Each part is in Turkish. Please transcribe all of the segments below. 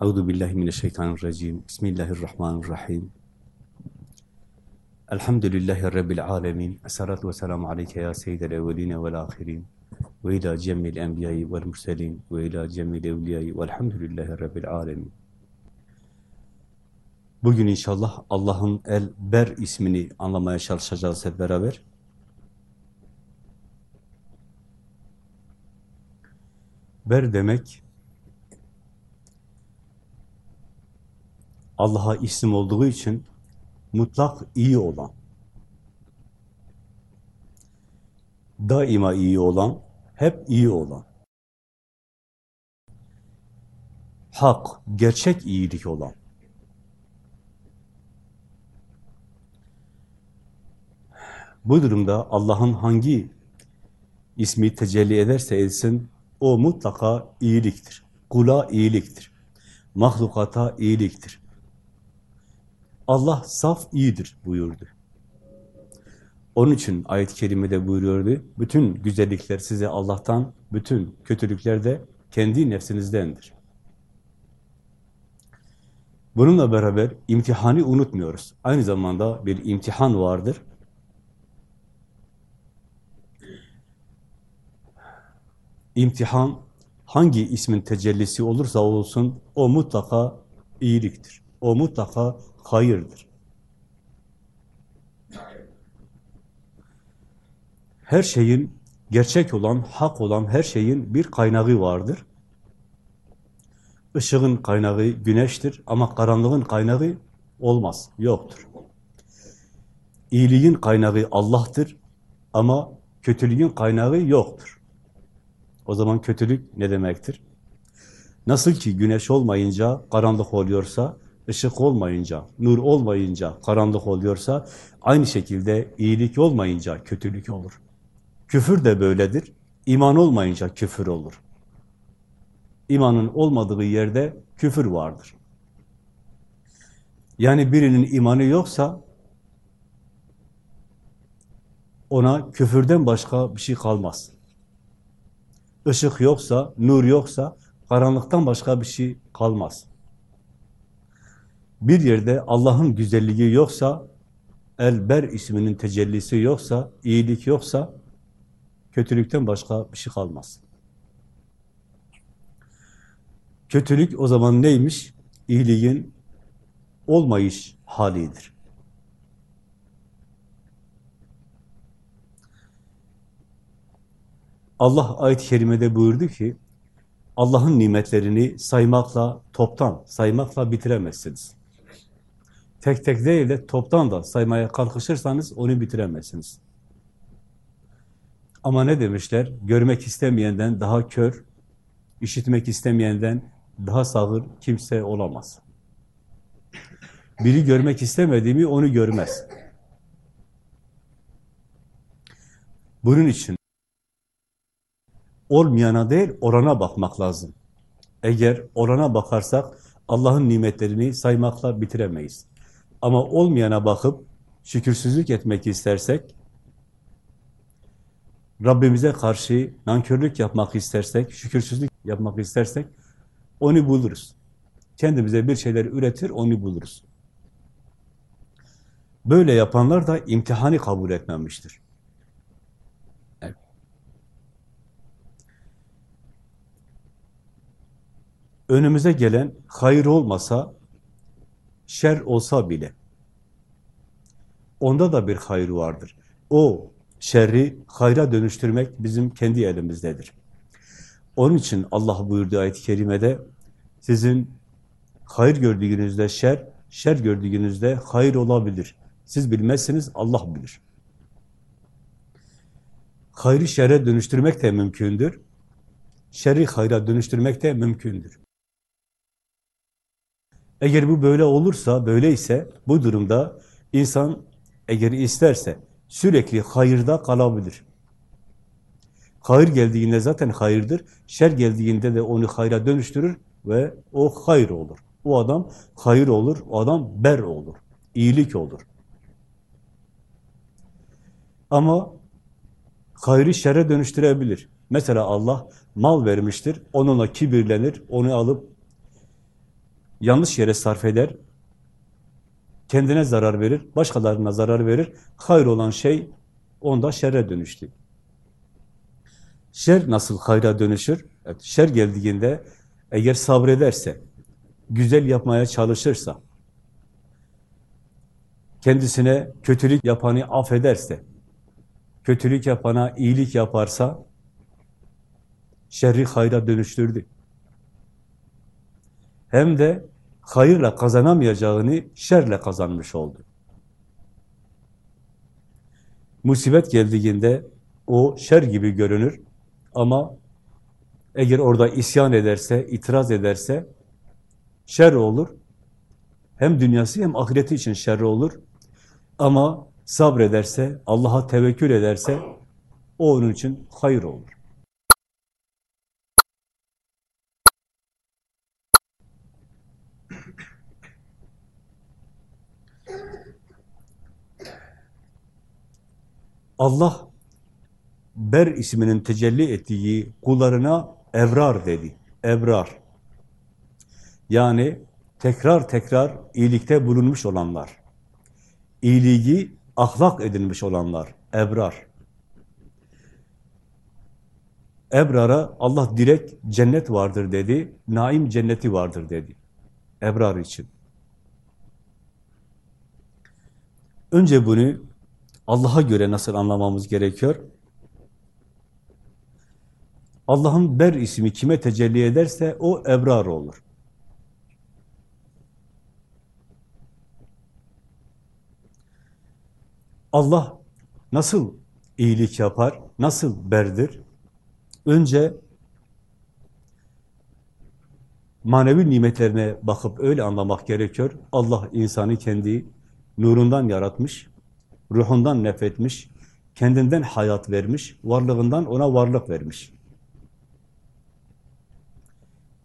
Euzu billahi mineşşeytanirracim. Bismillahirrahmanirrahim. Elhamdülillahi rabbil alamin. Essalatu vesselamu aleyke ya seyyidel evvelin ve'l ahirin. Ve ila cemil enbiya'i ve'l murselin ve ila cemil evliya'i ve'lhamdülillahi rabbil alamin. Bugün inşallah Allah'ın El-Ber ismini anlamaya çalışacağız hep beraber. Ber demek Allah'a isim olduğu için mutlak iyi olan, daima iyi olan, hep iyi olan, hak, gerçek iyilik olan, bu durumda Allah'ın hangi ismi tecelli ederse etsin, o mutlaka iyiliktir. Kula iyiliktir. Mahlukata iyiliktir. Allah saf iyidir buyurdu. Onun için ayet-i kerimede buyuruyordu, bütün güzellikler size Allah'tan, bütün kötülükler de kendi nefsinizdendir. Bununla beraber imtihanı unutmuyoruz. Aynı zamanda bir imtihan vardır. İmtihan hangi ismin tecellisi olursa olsun o mutlaka iyiliktir. O mutlaka hayırdır. Her şeyin gerçek olan, hak olan her şeyin bir kaynağı vardır. Işığın kaynağı güneştir ama karanlığın kaynağı olmaz, yoktur. İyiliğin kaynağı Allah'tır ama kötülüğün kaynağı yoktur. O zaman kötülük ne demektir? Nasıl ki güneş olmayınca karanlık oluyorsa, ışık olmayınca, nur olmayınca karanlık oluyorsa, aynı şekilde iyilik olmayınca kötülük olur. Küfür de böyledir. İman olmayınca küfür olur. İmanın olmadığı yerde küfür vardır. Yani birinin imanı yoksa, ona küfürden başka bir şey kalmaz. Işık yoksa, nur yoksa, karanlıktan başka bir şey kalmaz. Bir yerde Allah'ın güzelliği yoksa, Elber isminin tecellisi yoksa, iyilik yoksa, kötülükten başka bir şey kalmaz. Kötülük o zaman neymiş? İyiliğin olmayış halidir. Allah ayet-i kerimede buyurdu ki, Allah'ın nimetlerini saymakla, toptan saymakla bitiremezsiniz. Tek tek değil de toptan da saymaya kalkışırsanız onu bitiremezsiniz. Ama ne demişler? Görmek istemeyenden daha kör, işitmek istemeyenden daha sağır kimse olamaz. Biri görmek istemediğimi onu görmez. Bunun için olmayana değil, orana bakmak lazım. Eğer orana bakarsak Allah'ın nimetlerini saymakla bitiremeyiz. Ama olmayana bakıp şükürsüzlük etmek istersek, Rabbimize karşı nankörlük yapmak istersek, şükürsüzlük yapmak istersek, onu buluruz. Kendimize bir şeyler üretir, onu buluruz. Böyle yapanlar da imtihanı kabul etmemiştir. Evet. Önümüze gelen hayır olmasa, şer olsa bile, onda da bir hayır vardır. O şerri hayra dönüştürmek bizim kendi elimizdedir. Onun için Allah buyurdu ayet-i kerimede, sizin hayır gördüğünüzde şer, şer gördüğünüzde hayır olabilir. Siz bilmezsiniz, Allah bilir. Hayrı şerre dönüştürmek de mümkündür. Şerri hayra dönüştürmek de mümkündür. Eğer bu böyle olursa, böyleyse bu durumda insan eğer isterse sürekli hayırda kalabilir. Hayır geldiğinde zaten hayırdır. Şer geldiğinde de onu hayra dönüştürür ve o hayır olur. O adam hayır olur, o adam ber olur. iyilik olur. Ama hayrı şere dönüştürebilir. Mesela Allah mal vermiştir, onunla kibirlenir, onu alıp yanlış yere sarf eder, kendine zarar verir, başkalarına zarar verir. Hayır olan şey onda şerre dönüştü. Şer nasıl hayra dönüşür? Evet, şer geldiğinde eğer sabrederse, güzel yapmaya çalışırsa, kendisine kötülük yapanı affederse, kötülük yapana iyilik yaparsa, şerri hayra dönüştürdü. Hem de hayırla kazanamayacağını şerle kazanmış oldu. Musibet geldiğinde o şer gibi görünür ama eğer orada isyan ederse, itiraz ederse şer olur. Hem dünyası hem ahireti için şer olur. Ama sabrederse, Allah'a tevekkül ederse o onun için hayır olur. Allah Ber isminin tecelli ettiği kullarına evrar dedi. Evrar. Yani tekrar tekrar iyilikte bulunmuş olanlar. İyiliği ahlak edinmiş olanlar. Ebrar. Ebrar'a Allah direkt cennet vardır dedi. Naim cenneti vardır dedi. Ebrar için. Önce bunu Allah'a göre nasıl anlamamız gerekiyor? Allah'ın Ber ismi kime tecelli ederse o ebrar olur. Allah nasıl iyilik yapar, nasıl berdir? Önce manevi nimetlerine bakıp öyle anlamak gerekiyor. Allah insanı kendi nurundan yaratmış, ruhundan nefretmiş, kendinden hayat vermiş, varlığından ona varlık vermiş.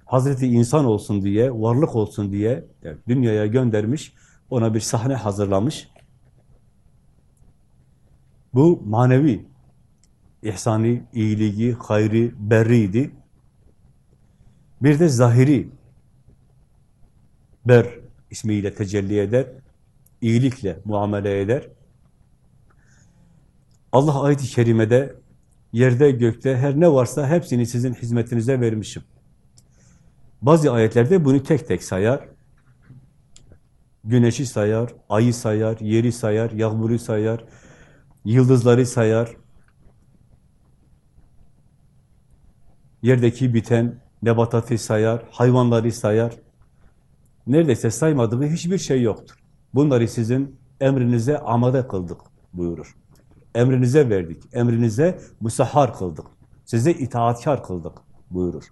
Hazreti insan olsun diye, varlık olsun diye yani dünyaya göndermiş, ona bir sahne hazırlamış. Bu manevi ihsani, iyiliği, hayri, berriydi. Bir de zahiri ber ismiyle tecelli eder, iyilikle muamele eder. Allah ayet-i kerimede yerde gökte her ne varsa hepsini sizin hizmetinize vermişim. Bazı ayetlerde bunu tek tek sayar. Güneşi sayar, ayı sayar, yeri sayar, yağmuru sayar, yıldızları sayar. Yerdeki biten nebatatı sayar, hayvanları sayar. Neredeyse saymadığı hiçbir şey yoktur. Bunları sizin emrinize amade kıldık buyurur. Emrinize verdik, emrinize musahhar kıldık. Size itaatkar kıldık buyurur.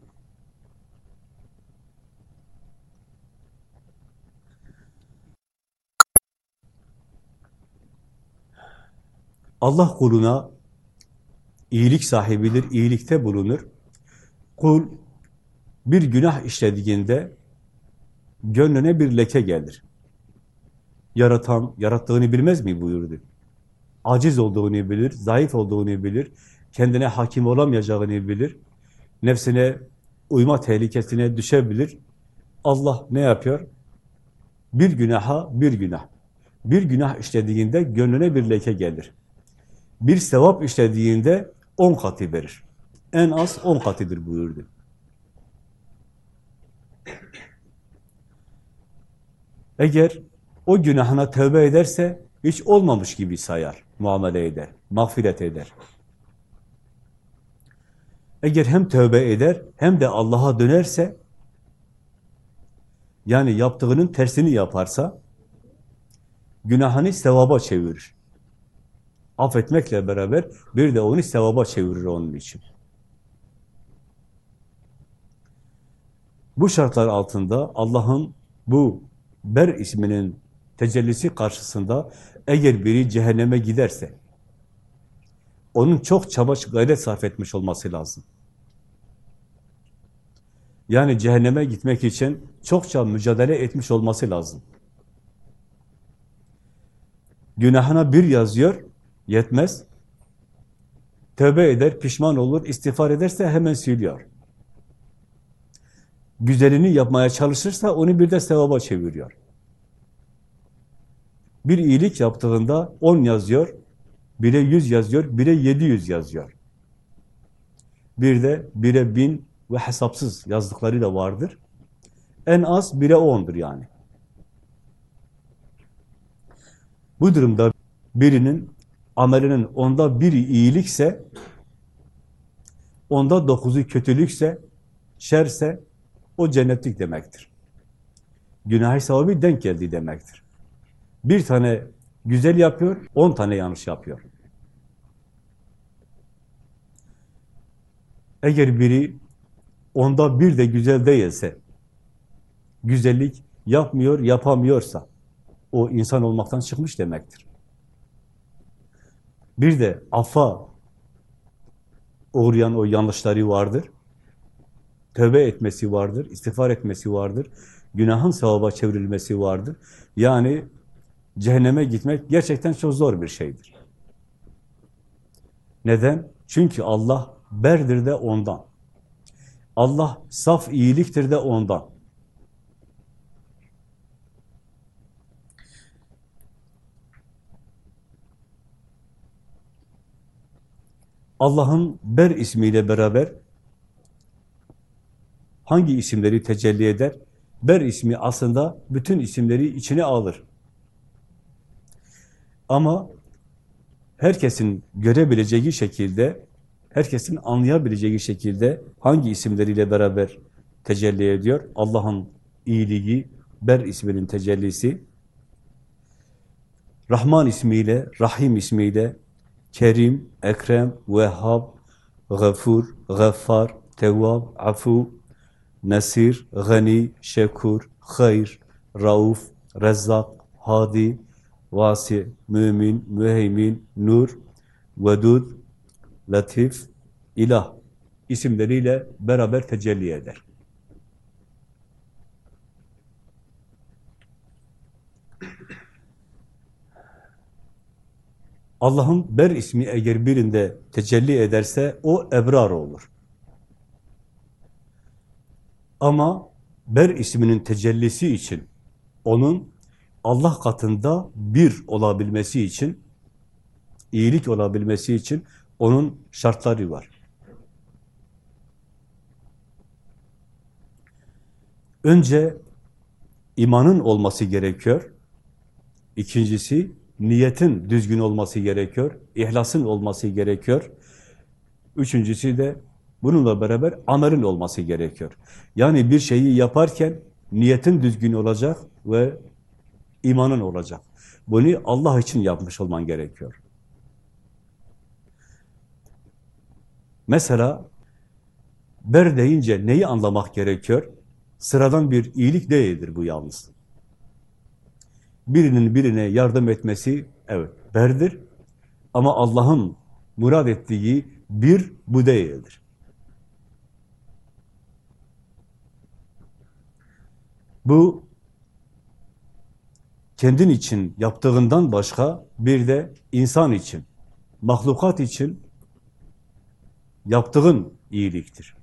Allah kuluna iyilik sahibidir, iyilikte bulunur. Kul bir günah işlediğinde gönlüne bir leke gelir. Yaratan, yarattığını bilmez mi buyurdu. Aciz olduğunu bilir, zayıf olduğunu bilir, kendine hakim olamayacağını bilir, nefsine uyma tehlikesine düşebilir. Allah ne yapıyor? Bir günaha bir günah. Bir günah işlediğinde gönlüne bir leke gelir bir sevap işlediğinde on katı verir. En az on katıdır buyurdu. Eğer o günahına tövbe ederse hiç olmamış gibi sayar, muamele eder, mağfiret eder. Eğer hem tövbe eder hem de Allah'a dönerse yani yaptığının tersini yaparsa günahını sevaba çevirir affetmekle beraber bir de onu sevaba çevirir onun için. Bu şartlar altında Allah'ın bu Ber isminin tecellisi karşısında eğer biri cehenneme giderse onun çok çaba gayret sarf etmiş olması lazım. Yani cehenneme gitmek için çokça mücadele etmiş olması lazım. Günahına bir yazıyor, Yetmez. Tövbe eder, pişman olur, istiğfar ederse hemen siliyor. güzelini yapmaya çalışırsa onu bir de sevaba çeviriyor. Bir iyilik yaptığında 10 yazıyor, bire 100 yazıyor, bire 700 yazıyor. Bir de bire 1000 ve hesapsız yazdıkları da vardır. En az bire 10'dur yani. Bu durumda birinin amelinin onda biri iyilikse, onda dokuzu kötülükse, şerse o cennetlik demektir. Günah sevabı denk geldi demektir. Bir tane güzel yapıyor, on tane yanlış yapıyor. Eğer biri onda bir de güzel değilse, güzellik yapmıyor, yapamıyorsa, o insan olmaktan çıkmış demektir. Bir de affa uğrayan o yanlışları vardır. Tövbe etmesi vardır, istiğfar etmesi vardır. Günahın sevaba çevrilmesi vardır. Yani cehenneme gitmek gerçekten çok zor bir şeydir. Neden? Çünkü Allah berdir de ondan. Allah saf iyiliktir de ondan. Allah'ın Ber ismiyle beraber hangi isimleri tecelli eder? Ber ismi aslında bütün isimleri içine alır. Ama herkesin görebileceği şekilde, herkesin anlayabileceği şekilde hangi isimleriyle beraber tecelli ediyor? Allah'ın iyiliği, Ber isminin tecellisi, Rahman ismiyle, Rahim ismiyle, Kerim, Ekrem, Vehhab, Gafur, Gaffar, Tevvab, Afu, Nesir, Gani, Şekur, Hayr, Rauf, Rezzak, Hadi, Vasi, Mümin, Müheymin, Nur, Vedud, Latif, İlah isimleriyle beraber tecelli eder. Allah'ın Ber ismi eğer birinde tecelli ederse o ebrar olur. Ama Ber isminin tecellisi için, onun Allah katında bir olabilmesi için, iyilik olabilmesi için onun şartları var. Önce imanın olması gerekiyor. İkincisi niyetin düzgün olması gerekiyor. ihlasın olması gerekiyor. Üçüncüsü de bununla beraber amelin olması gerekiyor. Yani bir şeyi yaparken niyetin düzgün olacak ve imanın olacak. Bunu Allah için yapmış olman gerekiyor. Mesela ber deyince neyi anlamak gerekiyor? Sıradan bir iyilik değildir bu yalnız. Birinin birine yardım etmesi, evet, berdir. Ama Allah'ın murad ettiği bir bu değildir. Bu kendin için yaptığından başka bir de insan için, mahlukat için yaptığın iyiliktir.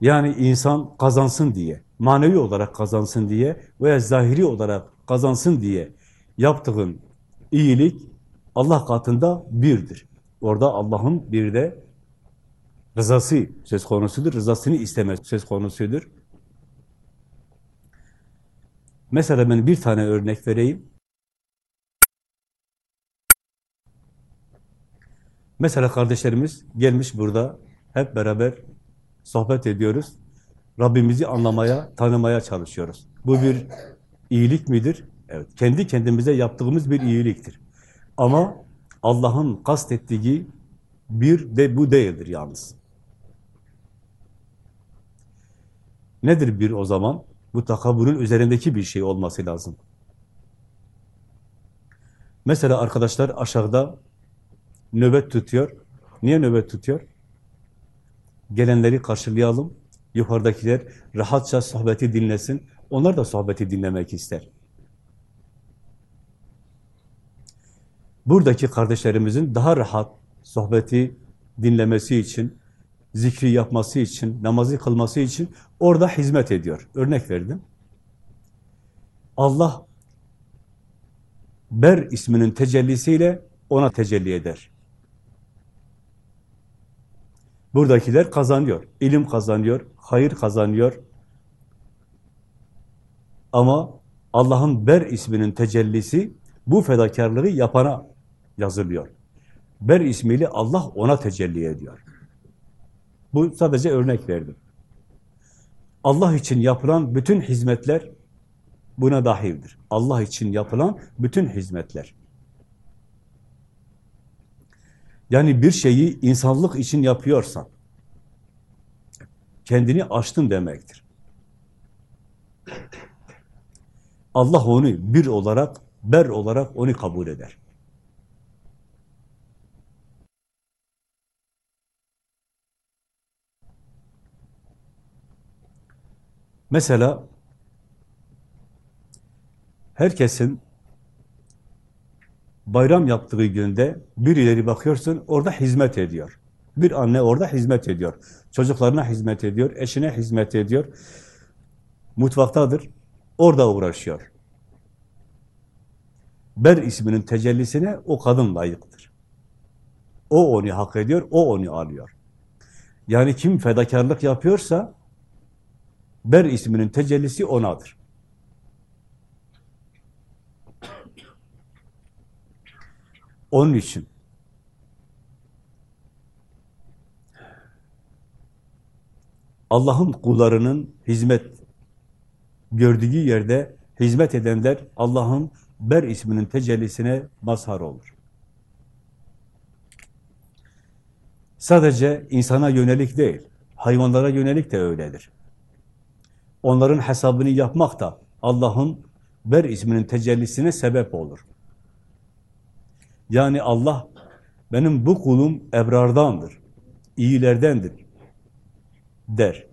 Yani insan kazansın diye, manevi olarak kazansın diye veya zahiri olarak kazansın diye yaptığın iyilik Allah katında birdir. Orada Allah'ın bir de rızası söz konusudur, rızasını isteme söz konusudur. Mesela ben bir tane örnek vereyim. Mesela kardeşlerimiz gelmiş burada, hep beraber sohbet ediyoruz. Rabbimizi anlamaya, tanımaya çalışıyoruz. Bu bir iyilik midir? Evet, kendi kendimize yaptığımız bir iyiliktir. Ama Allah'ın kastettiği bir de bu değildir yalnız. Nedir bir o zaman? Mutlaka bunun üzerindeki bir şey olması lazım. Mesela arkadaşlar aşağıda nöbet tutuyor. Niye nöbet tutuyor? Gelenleri karşılayalım. Yukarıdakiler rahatça sohbeti dinlesin. Onlar da sohbeti dinlemek ister. Buradaki kardeşlerimizin daha rahat sohbeti dinlemesi için, zikri yapması için, namazı kılması için orada hizmet ediyor. Örnek verdim. Allah Ber isminin tecellisiyle ona tecelli eder. Buradakiler kazanıyor. ilim kazanıyor, hayır kazanıyor. Ama Allah'ın Ber isminin tecellisi bu fedakarlığı yapana yazılıyor. Ber ismiyle Allah ona tecelli ediyor. Bu sadece örnek verdim. Allah için yapılan bütün hizmetler buna dahildir. Allah için yapılan bütün hizmetler. Yani bir şeyi insanlık için yapıyorsan, kendini aştın demektir. Allah onu bir olarak, ber olarak onu kabul eder. Mesela herkesin bayram yaptığı günde birileri bakıyorsun orada hizmet ediyor. Bir anne orada hizmet ediyor. Çocuklarına hizmet ediyor, eşine hizmet ediyor. Mutfaktadır, orada uğraşıyor. Ber isminin tecellisine o kadın layıktır. O onu hak ediyor, o onu alıyor. Yani kim fedakarlık yapıyorsa Ber isminin tecellisi onadır. Onun için Allah'ın kullarının hizmet gördüğü yerde hizmet edenler Allah'ın Ber isminin tecellisine mazhar olur. Sadece insana yönelik değil, hayvanlara yönelik de öyledir. Onların hesabını yapmak da Allah'ın Ber isminin tecellisine sebep olur. Yani Allah benim bu kulum ebrardandır, iyilerdendir der.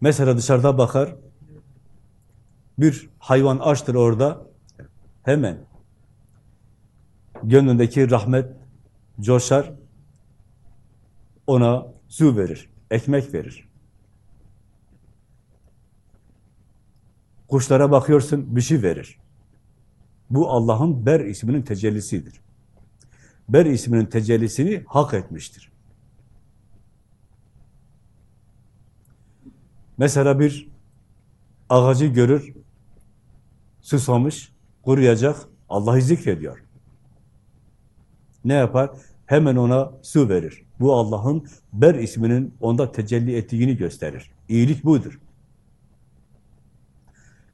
Mesela dışarıda bakar, bir hayvan açtır orada, hemen gönlündeki rahmet coşar, ona su verir, ekmek verir. Kuşlara bakıyorsun, bir şey verir. Bu Allah'ın Ber isminin tecellisidir. Ber isminin tecellisini hak etmiştir. Mesela bir ağacı görür, susamış, kuruyacak, Allah'ı zikrediyor. Ne yapar? Hemen ona su verir. Bu Allah'ın Ber isminin onda tecelli ettiğini gösterir. İyilik budur.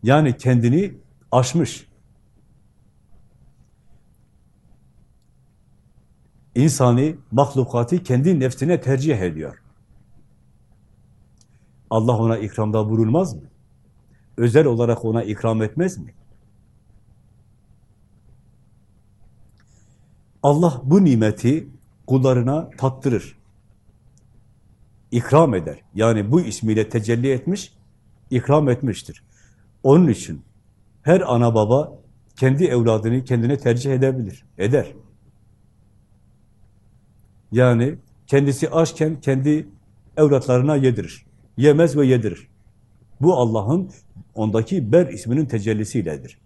Yani kendini aşmış. İnsani, mahlukatı kendi nefsine tercih ediyor. Allah ona ikramda bulunmaz mı? Özel olarak ona ikram etmez mi? Allah bu nimeti kullarına tattırır. İkram eder. Yani bu ismiyle tecelli etmiş, ikram etmiştir. Onun için her ana baba kendi evladını kendine tercih edebilir, eder. Yani kendisi açken kendi evlatlarına yedirir. Yemez ve yedirir. Bu Allah'ın ondaki Ber isminin tecellisiyledir.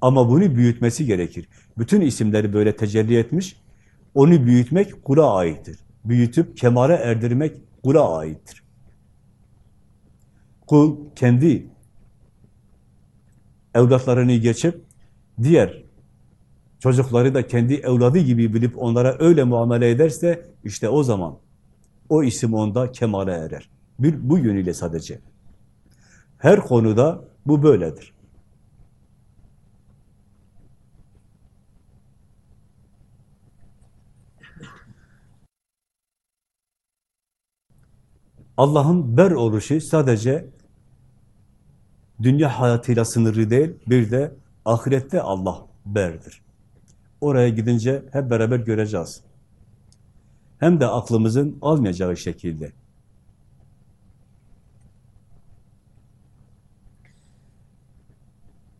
Ama bunu büyütmesi gerekir. Bütün isimleri böyle tecelli etmiş, onu büyütmek kula aittir. Büyütüp kemale erdirmek kula aittir. Kul kendi evlatlarını geçip diğer çocukları da kendi evladı gibi bilip onlara öyle muamele ederse işte o zaman o isim onda kemale erer. Bir, bu yönüyle sadece. Her konuda bu böyledir. Allah'ın ber oluşu sadece dünya hayatıyla sınırlı değil, bir de ahirette Allah berdir. Oraya gidince hep beraber göreceğiz. Hem de aklımızın almayacağı şekilde.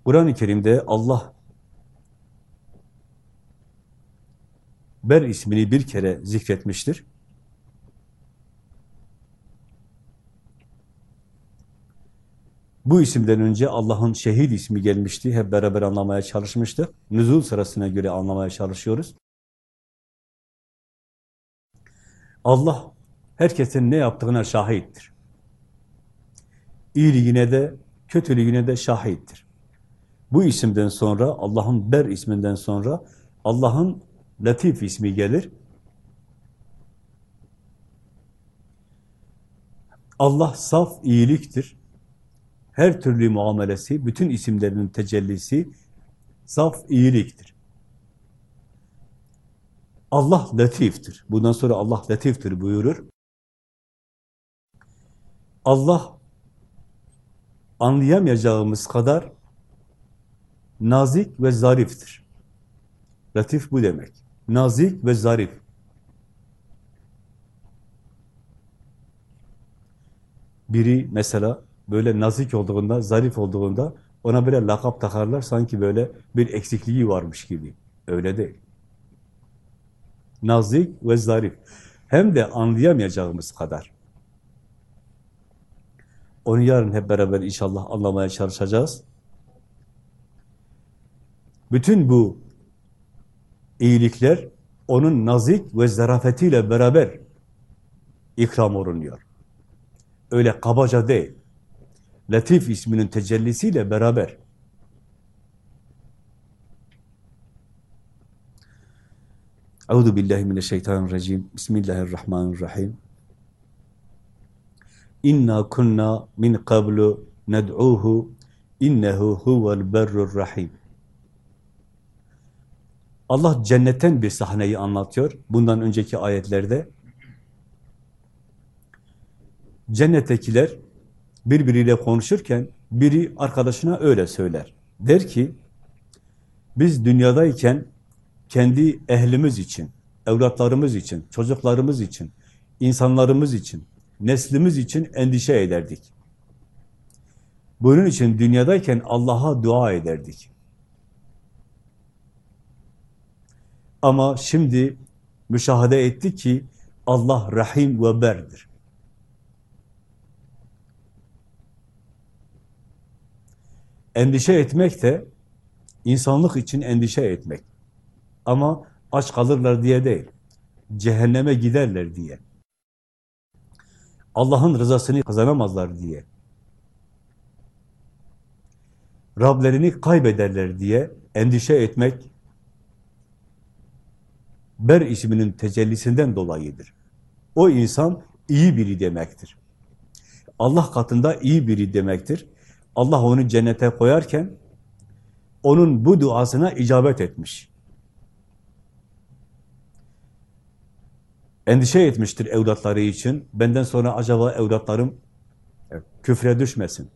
Kur'an-ı Kerim'de Allah Ber ismini bir kere zikretmiştir. Bu isimden önce Allah'ın şehit ismi gelmişti. Hep beraber anlamaya çalışmıştık. Nüzul sırasına göre anlamaya çalışıyoruz. Allah herkesin ne yaptığına şahittir. İyiliğine de, kötülüğüne de şahittir. Bu isimden sonra, Allah'ın Ber isminden sonra Allah'ın Latif ismi gelir. Allah saf iyiliktir. Her türlü muamelesi, bütün isimlerinin tecellisi saf iyiliktir. Allah latiftir. Bundan sonra Allah latiftir buyurur. Allah anlayamayacağımız kadar nazik ve zariftir. Latif bu demek. Nazik ve zarif. Biri mesela böyle nazik olduğunda, zarif olduğunda ona böyle lakap takarlar sanki böyle bir eksikliği varmış gibi. Öyle değil. Nazik ve zarif. Hem de anlayamayacağımız kadar. Onu yarın hep beraber inşallah anlamaya çalışacağız. Bütün bu iyilikler onun nazik ve zarafetiyle beraber ikram olunuyor. Öyle kabaca değil. Latif isminin tecellisiyle beraber. Euzu billahi mineşşeytanirracim. Bismillahirrahmanirrahim. İnna kunna min qablu ned'uhu innehu huvel berrur rahim. Allah cennetten bir sahneyi anlatıyor. Bundan önceki ayetlerde cennettekiler birbiriyle konuşurken biri arkadaşına öyle söyler. Der ki, biz dünyadayken kendi ehlimiz için, evlatlarımız için, çocuklarımız için, insanlarımız için, neslimiz için endişe ederdik. Bunun için dünyadayken Allah'a dua ederdik. Ama şimdi müşahede ettik ki Allah Rahim ve Ber'dir. Endişe etmek de insanlık için endişe etmek. Ama aç kalırlar diye değil. Cehenneme giderler diye. Allah'ın rızasını kazanamazlar diye. Rablerini kaybederler diye endişe etmek Ber isminin tecellisinden dolayıdır. O insan iyi biri demektir. Allah katında iyi biri demektir. Allah onu cennete koyarken onun bu duasına icabet etmiş. Endişe etmiştir evlatları için. Benden sonra acaba evlatlarım küfre düşmesin.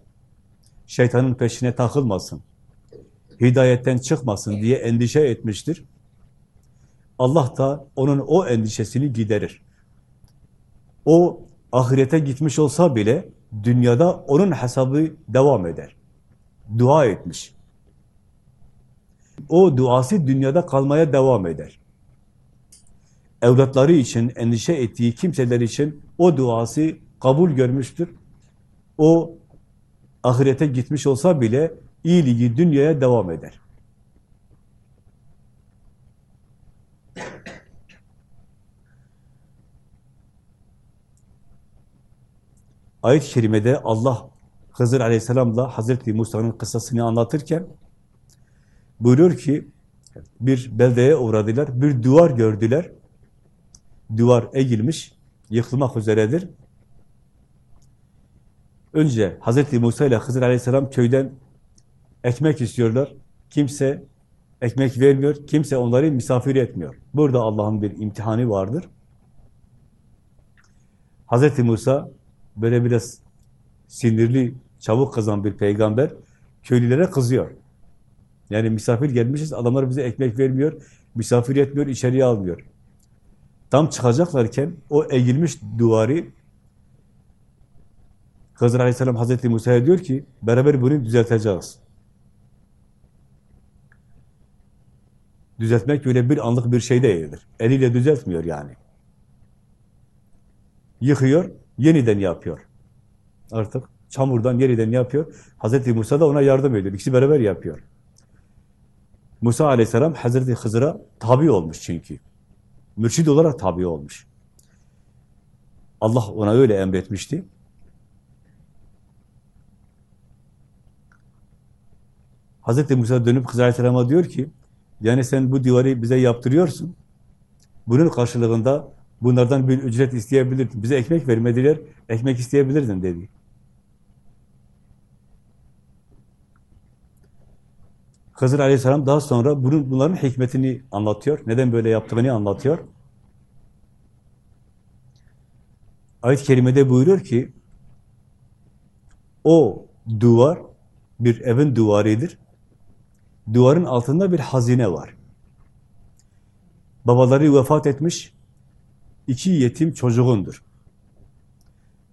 Şeytanın peşine takılmasın. Hidayetten çıkmasın diye endişe etmiştir. Allah da onun o endişesini giderir. O ahirete gitmiş olsa bile dünyada onun hesabı devam eder. Dua etmiş. O duası dünyada kalmaya devam eder. Evlatları için endişe ettiği kimseler için o duası kabul görmüştür. O ahirete gitmiş olsa bile iyiliği dünyaya devam eder. Ayet-i Kerime'de Allah Hızır Aleyhisselam'la Hazreti Musa'nın kıssasını anlatırken buyuruyor ki bir beldeye uğradılar, bir duvar gördüler. Duvar eğilmiş, yıkılmak üzeredir. Önce Hazreti Musa ile Hızır Aleyhisselam köyden ekmek istiyorlar. Kimse ekmek vermiyor, kimse onları misafir etmiyor. Burada Allah'ın bir imtihanı vardır. Hazreti Musa böyle biraz sinirli, çabuk kızan bir peygamber köylülere kızıyor. Yani misafir gelmişiz, adamlar bize ekmek vermiyor, misafir etmiyor, içeriye almıyor. Tam çıkacaklarken o eğilmiş duvarı Hızır Aleyhisselam Hazreti Musa'ya diyor ki beraber bunu düzelteceğiz. Düzeltmek öyle bir anlık bir şey değildir. Eliyle düzeltmiyor yani. Yıkıyor, yeniden yapıyor. Artık çamurdan yeniden yapıyor. Hazreti Musa da ona yardım ediyor. İkisi beraber yapıyor. Musa aleyhisselam Hazreti Hızır'a tabi olmuş çünkü. Mürşid olarak tabi olmuş. Allah ona öyle emretmişti. Hazreti Musa dönüp Hızır aleyhisselama diyor ki, yani sen bu divarı bize yaptırıyorsun. Bunun karşılığında bunlardan bir ücret isteyebilirdin. Bize ekmek vermediler, ekmek isteyebilirdin dedi. Hızır Aleyhisselam daha sonra bunun, bunların hikmetini anlatıyor. Neden böyle yaptığını anlatıyor. Ayet-i Kerime'de buyuruyor ki o duvar bir evin duvarıdır. Duvarın altında bir hazine var. Babaları vefat etmiş, iki yetim çocuğundur.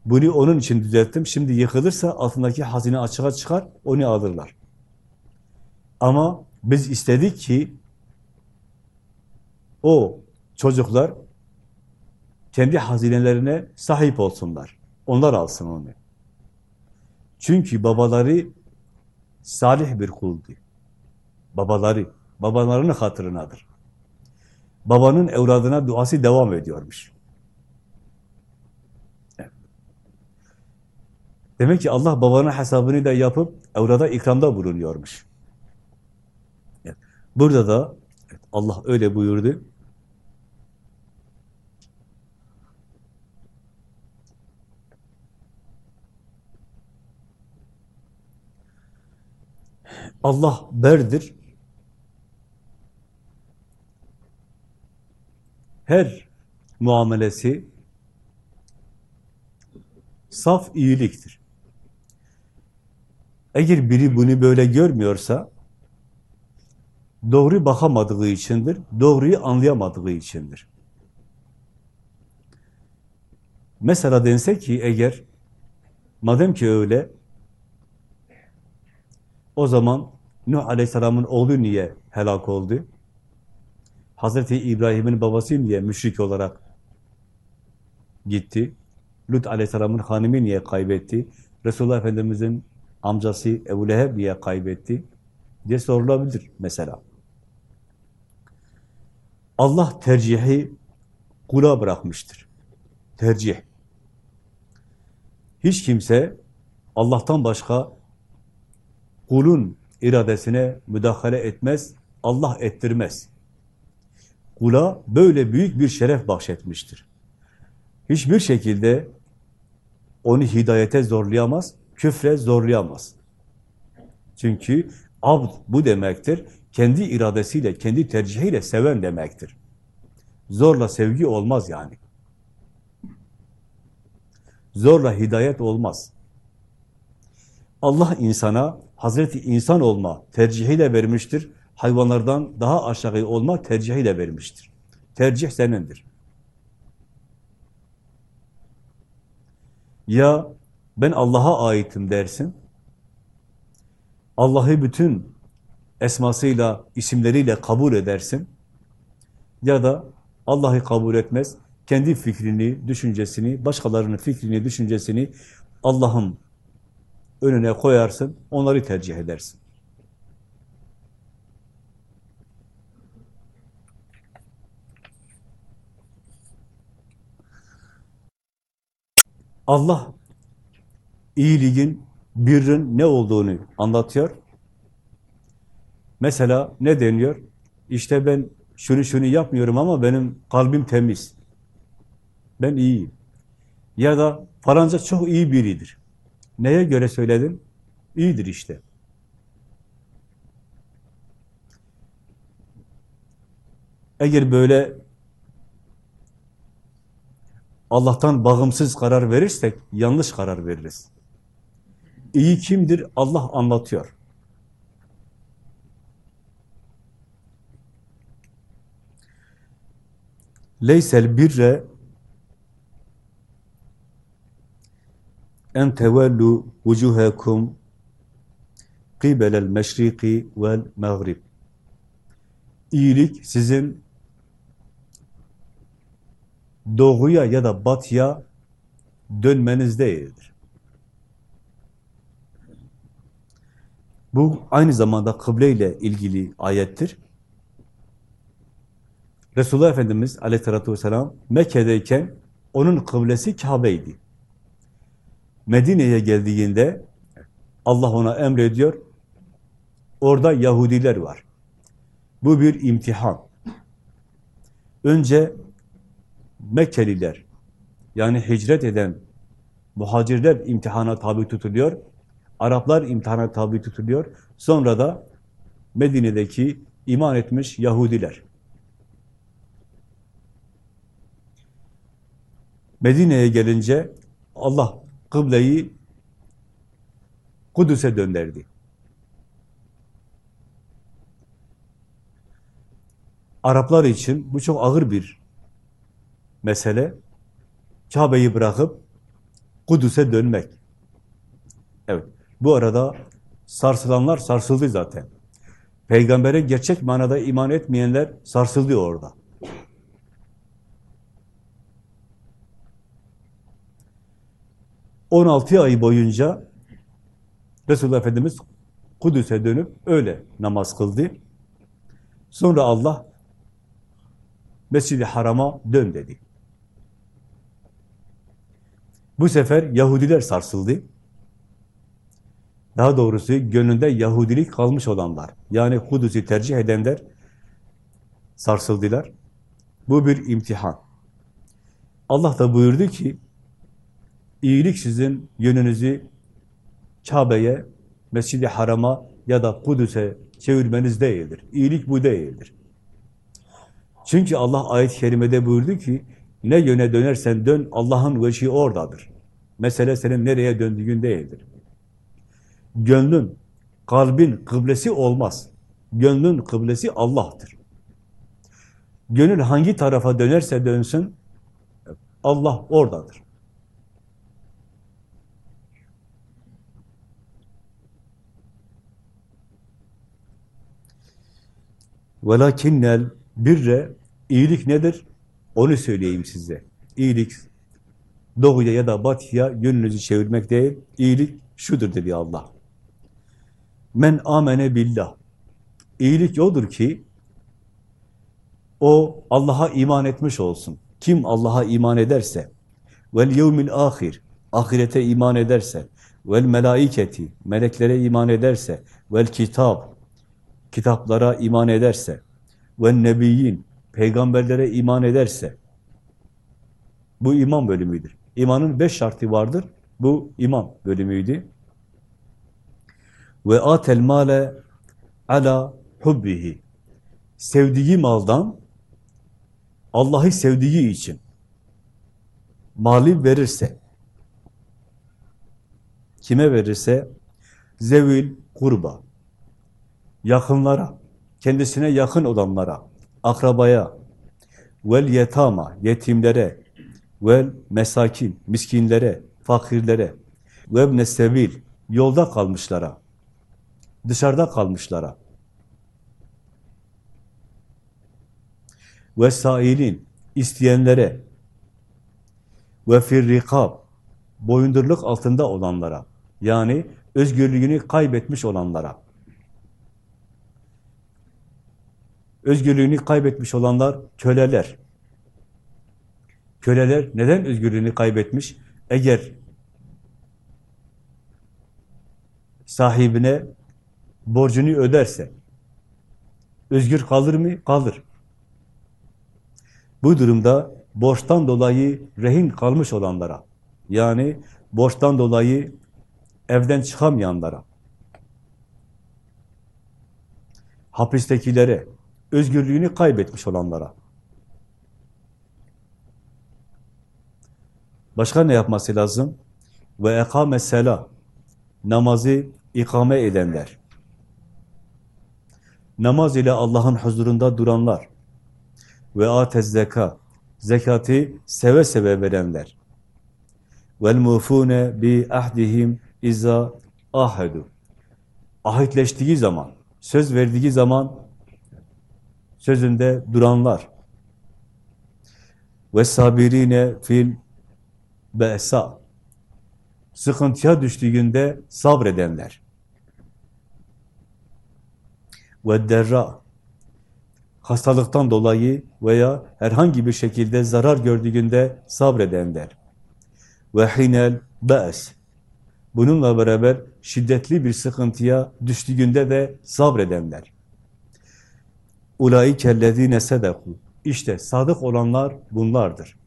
Bunu onun için düzelttim. Şimdi yıkılırsa altındaki hazine açığa çıkar, onu alırlar. Ama biz istedik ki o çocuklar kendi hazinelerine sahip olsunlar. Onlar alsın onu. Çünkü babaları salih bir kuldu. Babaları, babalarının hatırınadır. Babanın evladına duası devam ediyormuş. Demek ki Allah babanın hesabını da yapıp evrada ikramda bulunuyormuş. Burada da Allah öyle buyurdu. Allah berdir. Her muamelesi saf iyiliktir. Eğer biri bunu böyle görmüyorsa doğru bakamadığı içindir, doğruyu anlayamadığı içindir. Mesela dense ki eğer madem ki öyle o zaman Nuh Aleyhisselam'ın oğlu niye helak oldu? Hazreti İbrahim'in babası niye müşrik olarak gitti? Lut Aleyhisselam'ın hanımı niye kaybetti? Resulullah Efendimiz'in amcası Ebu Leheb niye kaybetti? diye sorulabilir mesela. Allah tercihi kula bırakmıştır. Tercih. Hiç kimse Allah'tan başka kulun iradesine müdahale etmez, Allah ettirmez. Kula böyle büyük bir şeref bahşetmiştir. Hiçbir şekilde onu hidayete zorlayamaz, küfre zorlayamaz. Çünkü abd bu demektir, kendi iradesiyle, kendi tercihiyle seven demektir. Zorla sevgi olmaz yani. Zorla hidayet olmaz. Allah insana Hazreti insan olma tercihiyle vermiştir. Hayvanlardan daha aşağı olma tercihiyle vermiştir. Tercih senindir. Ya ben Allah'a aitim dersin. Allah'ı bütün esmasıyla, isimleriyle kabul edersin. Ya da Allah'ı kabul etmez, kendi fikrini, düşüncesini, başkalarının fikrini, düşüncesini Allah'ın önüne koyarsın, onları tercih edersin. Allah iyiliğin, birrin ne olduğunu anlatıyor. Mesela ne deniyor? İşte ben şunu şunu yapmıyorum ama benim kalbim temiz. Ben iyiyim. Ya da falanca çok iyi biridir. Neye göre söyledin? İyidir işte. Eğer böyle Allah'tan bağımsız karar verirsek yanlış karar veririz. İyi kimdir? Allah anlatıyor. Leysel birre en tevellu vucuhekum qibelel meşriki vel mağrib. iyilik sizin doğuya ya da batıya dönmeniz değildir. Bu aynı zamanda kıble ile ilgili ayettir. Resulullah Efendimiz aleyhissalatü vesselam Mekke'deyken onun kıblesi Kabe'ydi. Medine'ye geldiğinde Allah ona emrediyor, orada Yahudiler var. Bu bir imtihan. Önce Mekkeliler, yani hicret eden muhacirler imtihana tabi tutuluyor, Araplar imtihana tabi tutuluyor, sonra da Medine'deki iman etmiş Yahudiler. Medine'ye gelince Allah kıbleyi Kudüs'e döndürdü. Araplar için bu çok ağır bir mesele. Kabe'yi bırakıp Kudüs'e dönmek. Evet, bu arada sarsılanlar sarsıldı zaten. Peygambere gerçek manada iman etmeyenler sarsıldı orada. On altı ay boyunca Resulullah Efendimiz Kudüs'e dönüp öyle namaz kıldı. Sonra Allah Mescid-i Haram'a dön dedi. Bu sefer Yahudiler sarsıldı. Daha doğrusu gönlünde Yahudilik kalmış olanlar, yani Kudüs'ü tercih edenler sarsıldılar. Bu bir imtihan. Allah da buyurdu ki, iyilik sizin yönünüzü Kabe'ye, Mescid-i Haram'a ya da Kudüs'e çevirmeniz değildir. İyilik bu değildir. Çünkü Allah ayet-i kerimede buyurdu ki, ne yöne dönersen dön, Allah'ın veşi oradadır. Mesele senin nereye döndüğün değildir. Gönlün, kalbin kıblesi olmaz. Gönlün kıblesi Allah'tır. Gönül hangi tarafa dönerse dönsün, Allah oradadır. Velakinnel birre iyilik nedir? Onu söyleyeyim size. İyilik doğuya ya da batıya yönünüzü çevirmek değil. İyilik şudur dedi Allah. Men amene billah. İyilik odur ki o Allah'a iman etmiş olsun. Kim Allah'a iman ederse vel yevmil ahir ahirete iman ederse vel melaiketi meleklere iman ederse vel kitap kitaplara iman ederse ve nebiyyin peygamberlere iman ederse bu iman bölümüdür. İmanın beş şartı vardır. Bu iman bölümüydü. Ve atel male ala hubbihi. Sevdiği maldan Allah'ı sevdiği için mali verirse kime verirse zevil kurba yakınlara kendisine yakın olanlara akrabaya vel yetama yetimlere vel mesakin miskinlere fakirlere ve ebne sevil yolda kalmışlara dışarıda kalmışlara. Ve sailin isteyenlere. Ve firrikab boyundurluk altında olanlara yani özgürlüğünü kaybetmiş olanlara özgürlüğünü kaybetmiş olanlar köleler. Köleler neden özgürlüğünü kaybetmiş? Eğer sahibine borcunu öderse özgür kalır mı? Kalır. Bu durumda borçtan dolayı rehin kalmış olanlara yani borçtan dolayı evden çıkamayanlara hapistekilere özgürlüğünü kaybetmiş olanlara. Başka ne yapması lazım? Ve ekame sela namazı ikame edenler. Namaz ile Allah'ın huzurunda duranlar. Ve atez zeka zekatı seve seve verenler. Vel mufune bi ahdihim iza ahedu. Ahitleştiği zaman, söz verdiği zaman sözünde duranlar. Ve sabirine fil be'sa. Sıkıntıya düştüğünde sabredenler. Ve derra. Hastalıktan dolayı veya herhangi bir şekilde zarar gördüğünde sabredenler. Ve hinel be's. Bununla beraber şiddetli bir sıkıntıya düştüğünde de sabredenler. Ulaikellezine sedeku. İşte sadık olanlar bunlardır.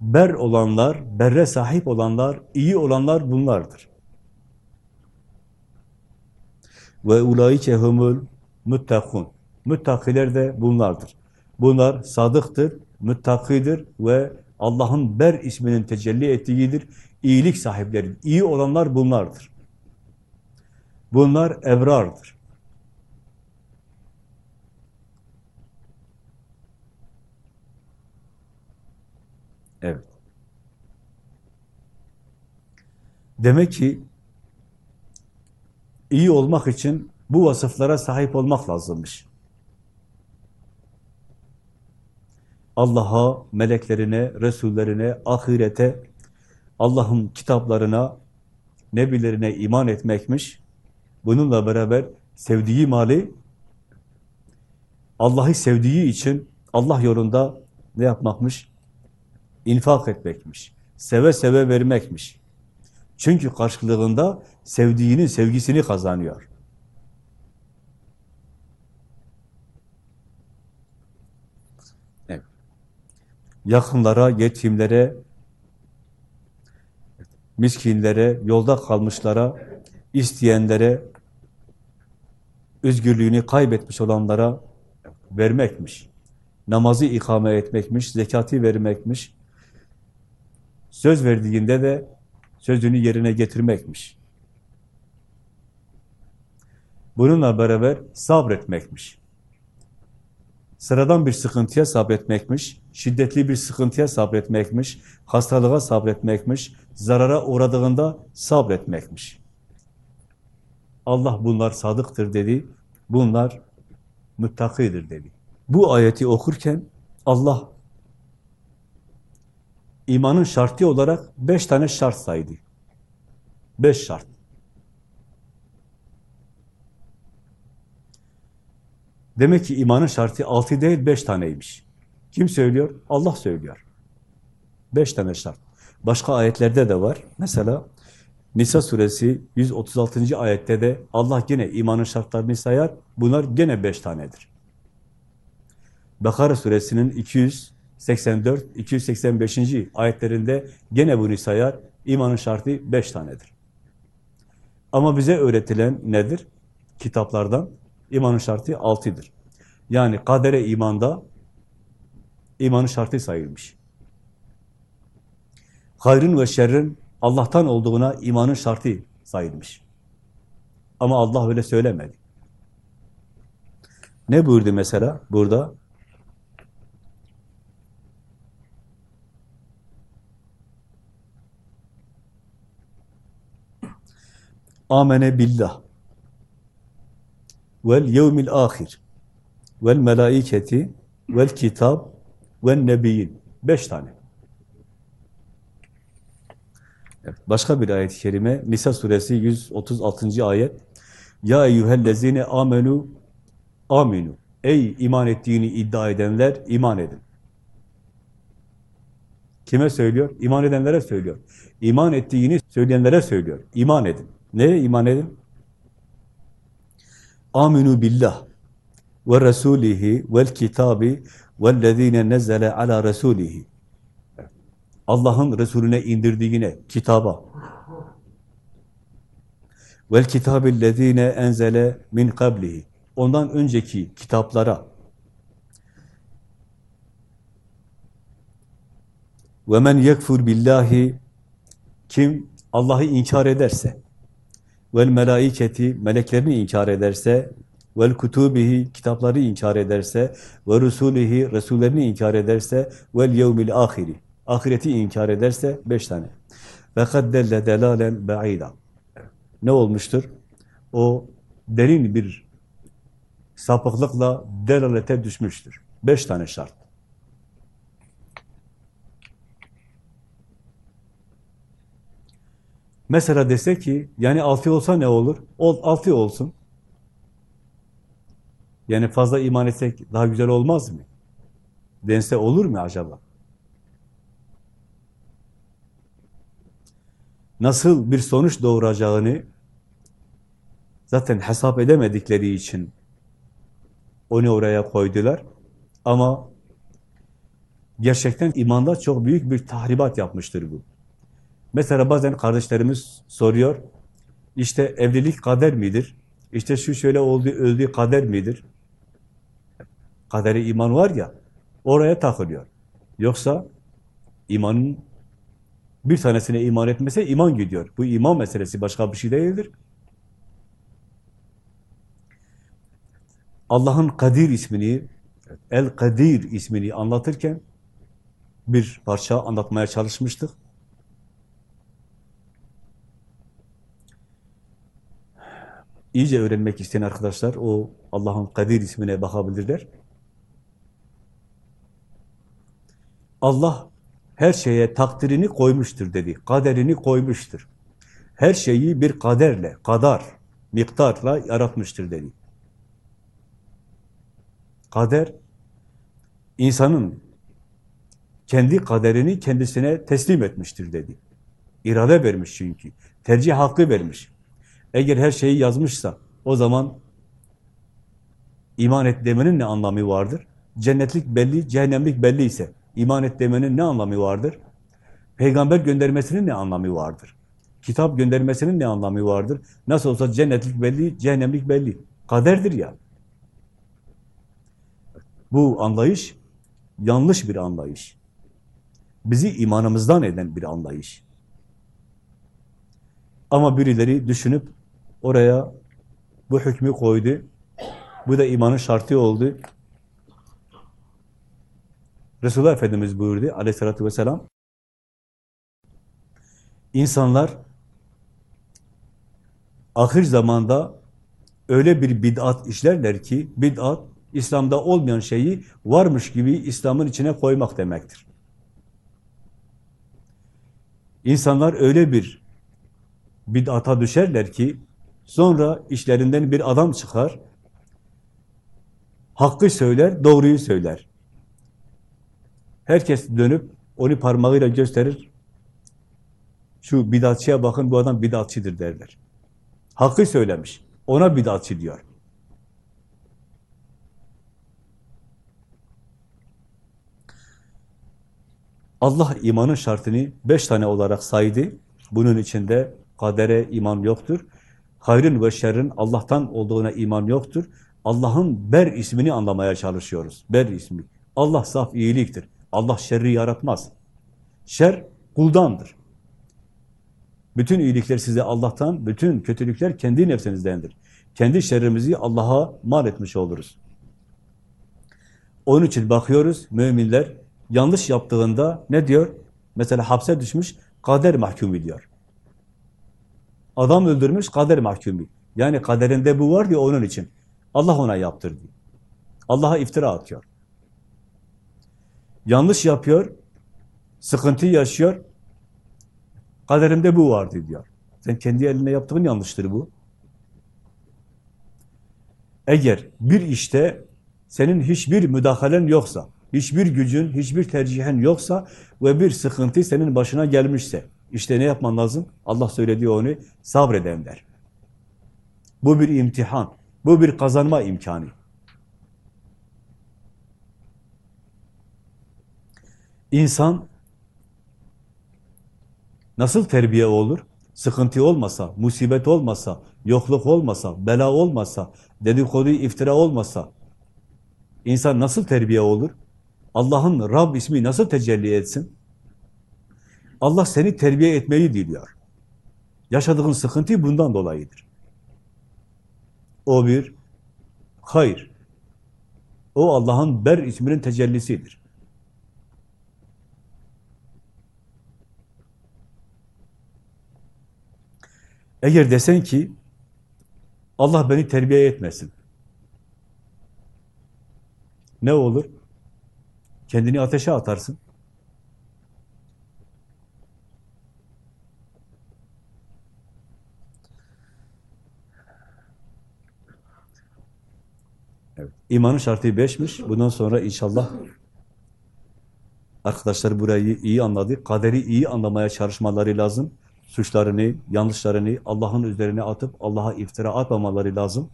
Ber olanlar, berre sahip olanlar, iyi olanlar bunlardır. Ve ulaike humul muttakun. Muttakiler de bunlardır. Bunlar sadıktır, muttakidir ve Allah'ın Ber isminin tecelli ettiğidir. İyilik sahipleri, iyi olanlar bunlardır. Bunlar ebrardır. Evet. Demek ki iyi olmak için bu vasıflara sahip olmak lazımmış. Allah'a, meleklerine, Resullerine, ahirete, Allah'ın kitaplarına, nebilerine iman etmekmiş. Bununla beraber sevdiği mali, Allah'ı sevdiği için Allah yolunda ne yapmakmış? İnfak etmekmiş. Seve seve vermekmiş. Çünkü karşılığında sevdiğinin sevgisini kazanıyor. Evet. Yakınlara, yetimlere, miskinlere, yolda kalmışlara, isteyenlere, özgürlüğünü kaybetmiş olanlara vermekmiş. Namazı ikame etmekmiş, zekatı vermekmiş. Söz verdiğinde de sözünü yerine getirmekmiş. Bununla beraber sabretmekmiş. Sıradan bir sıkıntıya sabretmekmiş, şiddetli bir sıkıntıya sabretmekmiş, hastalığa sabretmekmiş, zarara uğradığında sabretmekmiş. Allah bunlar sadıktır dedi, bunlar muttakidir dedi. Bu ayeti okurken Allah imanın şartı olarak beş tane şart saydı. Beş şart. Demek ki imanın şartı altı değil, beş taneymiş. Kim söylüyor? Allah söylüyor. Beş tane şart. Başka ayetlerde de var. Mesela Nisa suresi 136. ayette de Allah gene imanın şartlarını sayar. Bunlar gene beş tanedir. Bakara suresinin 284, 285. ayetlerinde gene bunu sayar. İmanın şartı beş tanedir. Ama bize öğretilen nedir? Kitaplardan imanın şartı altıdır. Yani kadere imanda imanın şartı sayılmış. Hayrın ve şerrin Allah'tan olduğuna imanın şartı sayılmış. Ama Allah öyle söylemedi. Ne buyurdu mesela burada? Amene billah vel yevmil ahir vel melaiketi vel kitab vel nebiyyin. Beş tane. Başka bir ayet-i kerime, Nisa suresi 136. ayet. Ya eyyühellezine amenu aminu. Ey iman ettiğini iddia edenler, iman edin. Kime söylüyor? İman edenlere söylüyor. İman ettiğini söyleyenlere söylüyor. İman edin. Neye iman edin? Aminu billah ve rasulihi vel kitabi vellezine nezzele ala rasulihi. Allah'ın Resulüne indirdiğine, kitaba. Vel kitabillezine enzele min kablihi. Ondan önceki kitaplara. Ve men yekfur billahi kim Allah'ı inkar ederse vel melaiketi meleklerini inkar ederse vel kutubihi kitapları inkar ederse ve rusulihi resullerini inkar ederse vel yevmil ahiri ahireti inkar ederse beş tane. Ve kaddelle delalen ba'ida. Ne olmuştur? O derin bir sapıklıkla delalete düşmüştür. Beş tane şart. Mesela dese ki, yani altı olsa ne olur? Ol, altı olsun. Yani fazla iman etsek daha güzel olmaz mı? Dense olur mu acaba? Nasıl bir sonuç doğuracağını zaten hesap edemedikleri için onu oraya koydular. Ama gerçekten imanda çok büyük bir tahribat yapmıştır bu. Mesela bazen kardeşlerimiz soruyor, işte evlilik kader midir? İşte şu şöyle oldu, öldü kader midir? Kadere iman var ya, oraya takılıyor. Yoksa imanın bir tanesine iman etmese iman gidiyor. Bu iman meselesi başka bir şey değildir. Allah'ın Kadir ismini, El-Kadir ismini anlatırken bir parça anlatmaya çalışmıştık. İyice öğrenmek isteyen arkadaşlar o Allah'ın Kadir ismine bakabilirler. Allah her şeye takdirini koymuştur dedi. Kaderini koymuştur. Her şeyi bir kaderle, kadar, miktarla yaratmıştır dedi. Kader, insanın kendi kaderini kendisine teslim etmiştir dedi. İrade vermiş çünkü. Tercih hakkı vermiş. Eğer her şeyi yazmışsa o zaman iman et demenin ne anlamı vardır? Cennetlik belli, cehennemlik belli ise iman et demenin ne anlamı vardır? Peygamber göndermesinin ne anlamı vardır? Kitap göndermesinin ne anlamı vardır? Nasıl olsa cennetlik belli, cehennemlik belli. Kaderdir ya. Bu anlayış yanlış bir anlayış. Bizi imanımızdan eden bir anlayış. Ama birileri düşünüp oraya bu hükmü koydu. Bu da imanın şartı oldu. Resulullah Efendimiz buyurdu aleyhissalatü vesselam. İnsanlar ahir zamanda öyle bir bid'at işlerler ki bid'at İslam'da olmayan şeyi varmış gibi İslam'ın içine koymak demektir. İnsanlar öyle bir bid'ata düşerler ki sonra işlerinden bir adam çıkar, hakkı söyler, doğruyu söyler. Herkes dönüp onu parmağıyla gösterir. Şu bidatçıya bakın bu adam bidatçıdır derler. Hakkı söylemiş. Ona bidatçı diyor. Allah imanın şartını beş tane olarak saydı. Bunun içinde kadere iman yoktur. Hayrın ve şerrin Allah'tan olduğuna iman yoktur. Allah'ın Ber ismini anlamaya çalışıyoruz. Ber ismi. Allah saf iyiliktir. Allah şerri yaratmaz. Şer kuldandır. Bütün iyilikler size Allah'tan, bütün kötülükler kendi nefsinizdendir. Kendi şerrimizi Allah'a mal etmiş oluruz. Onun için bakıyoruz, müminler yanlış yaptığında ne diyor? Mesela hapse düşmüş, kader mahkumu diyor. Adam öldürmüş, kader mahkumu. Yani kaderinde bu var diye onun için. Allah ona yaptırdı. Allah'a iftira atıyor. Yanlış yapıyor, sıkıntı yaşıyor, kaderimde bu vardı diyor. Sen kendi eline yaptığın yanlıştır bu. Eğer bir işte senin hiçbir müdahalen yoksa, hiçbir gücün, hiçbir tercihen yoksa ve bir sıkıntı senin başına gelmişse, işte ne yapman lazım? Allah söylediği onu, sabreden der. Bu bir imtihan, bu bir kazanma imkanı. İnsan nasıl terbiye olur? Sıkıntı olmasa, musibet olmasa, yokluk olmasa, bela olmasa, dedikodu, iftira olmasa, insan nasıl terbiye olur? Allah'ın Rab ismi nasıl tecelli etsin? Allah seni terbiye etmeyi diliyor. Yaşadığın sıkıntı bundan dolayıdır. O bir hayır. O Allah'ın Ber isminin tecellisidir. Eğer desen ki Allah beni terbiye etmesin. Ne olur? Kendini ateşe atarsın. İmanın şartı beşmiş. Bundan sonra inşallah arkadaşlar burayı iyi anladı. Kaderi iyi anlamaya çalışmaları lazım. Suçlarını, yanlışlarını Allah'ın üzerine atıp Allah'a iftira atmamaları lazım.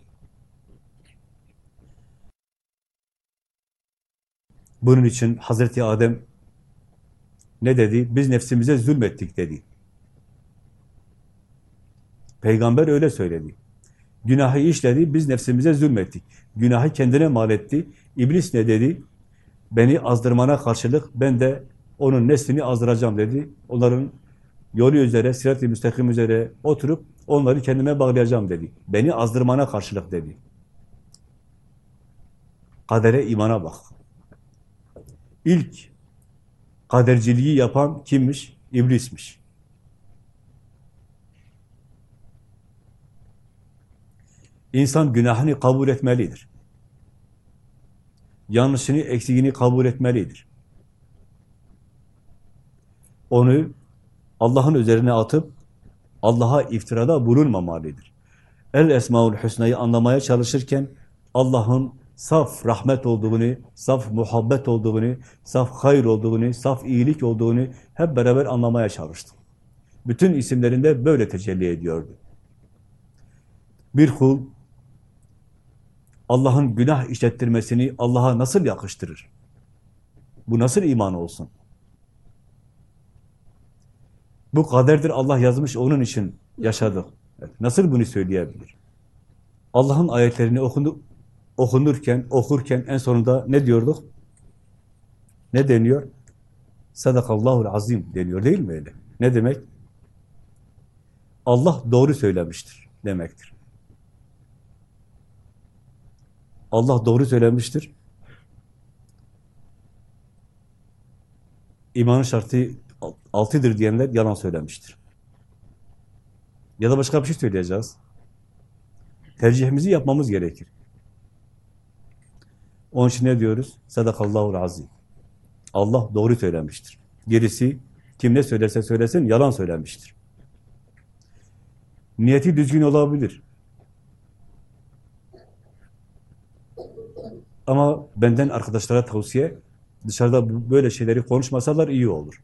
Bunun için Hazreti Adem ne dedi? Biz nefsimize zulmettik dedi. Peygamber öyle söyledi. Günahı işledi, biz nefsimize zulmettik. Günahı kendine mal etti. İblis ne dedi? Beni azdırmana karşılık ben de onun neslini azdıracağım dedi. Onların yolu üzere, sirat-i müstakim üzere oturup onları kendime bağlayacağım dedi. Beni azdırmana karşılık dedi. Kadere imana bak. İlk kaderciliği yapan kimmiş? İblismiş. İnsan günahını kabul etmelidir. Yanlışını, eksiğini kabul etmelidir. Onu Allah'ın üzerine atıp Allah'a iftirada bulunmamalıdır. El Esmaül Hüsna'yı anlamaya çalışırken Allah'ın saf rahmet olduğunu, saf muhabbet olduğunu, saf hayır olduğunu, saf iyilik olduğunu hep beraber anlamaya çalıştım. Bütün isimlerinde böyle tecelli ediyordu. Bir kul Allah'ın günah işlettirmesini Allah'a nasıl yakıştırır? Bu nasıl iman olsun? Bu kaderdir Allah yazmış, onun için yaşadık. Nasıl bunu söyleyebilir? Allah'ın ayetlerini okundu, okunurken, okurken en sonunda ne diyorduk? Ne deniyor? Sadakallahul azim deniyor değil mi öyle? Ne demek? Allah doğru söylemiştir demektir. Allah doğru söylemiştir. İmanın şartı altıdır diyenler yalan söylemiştir. Ya da başka bir şey söyleyeceğiz. Tercihimizi yapmamız gerekir. Onun için ne diyoruz? Sadakallahul azim. Allah doğru söylemiştir. Gerisi kim ne söylerse söylesin yalan söylemiştir. Niyeti düzgün olabilir. Ama benden arkadaşlara tavsiye, dışarıda böyle şeyleri konuşmasalar iyi olur.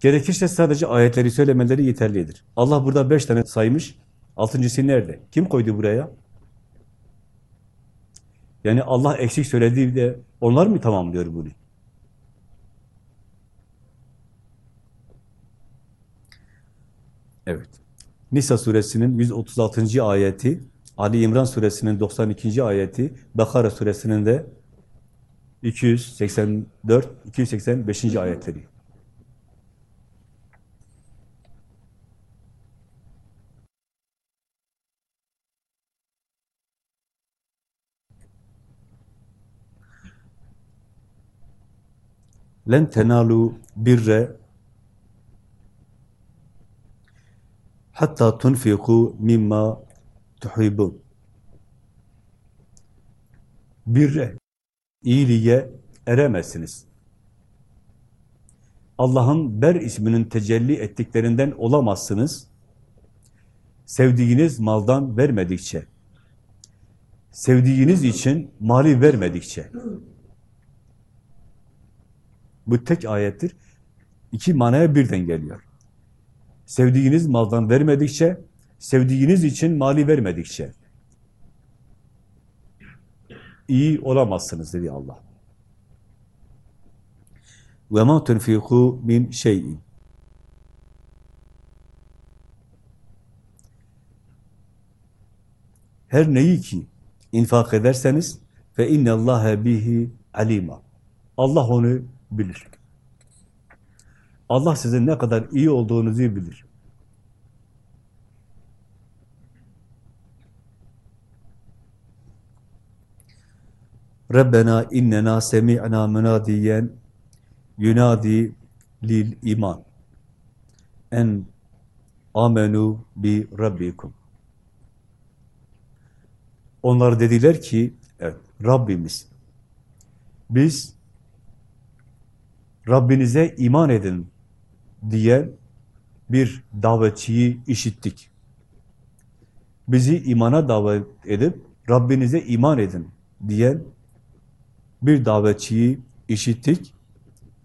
Gerekirse sadece ayetleri söylemeleri yeterlidir. Allah burada beş tane saymış. Altıncısı nerede? Kim koydu buraya? Yani Allah eksik söylediği de onlar mı tamamlıyor bunu? Evet. Nisa suresinin 136. ayeti, Ali İmran suresinin 92. ayeti, Bakara suresinin de 284, 285. ayetleri. len tenalu birre hatta tunfiku mimma tuhibbun. Birre, iyiliğe eremezsiniz. Allah'ın Ber isminin tecelli ettiklerinden olamazsınız. Sevdiğiniz maldan vermedikçe, sevdiğiniz için mali vermedikçe, bu tek ayettir. İki manaya birden geliyor. Sevdiğiniz maldan vermedikçe, sevdiğiniz için mali vermedikçe iyi olamazsınız dedi Allah. Ve ma tunfiku min şeyin. Her neyi ki infak ederseniz fe innallâhe bihi alima. Allah onu bilir. Allah sizin ne kadar iyi olduğunuzu bilir. Rabbena innena semi'na münadiyen yunadi lil iman en amenu bi rabbikum Onlar dediler ki, evet, Rabbimiz, biz Rabbinize iman edin diyen bir davetçiyi işittik. Bizi imana davet edip Rabbinize iman edin diyen bir davetçiyi işittik.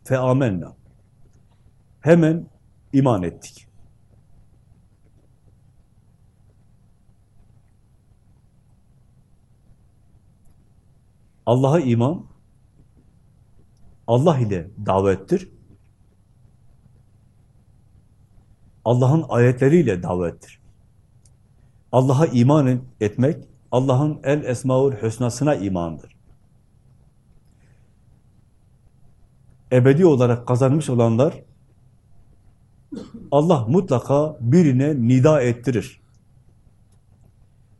Fe amenna. Hemen iman ettik. Allah'a iman Allah ile davettir. Allah'ın ayetleriyle davettir. Allah'a iman etmek, Allah'ın el esmaül hüsnasına imandır. Ebedi olarak kazanmış olanlar, Allah mutlaka birine nida ettirir.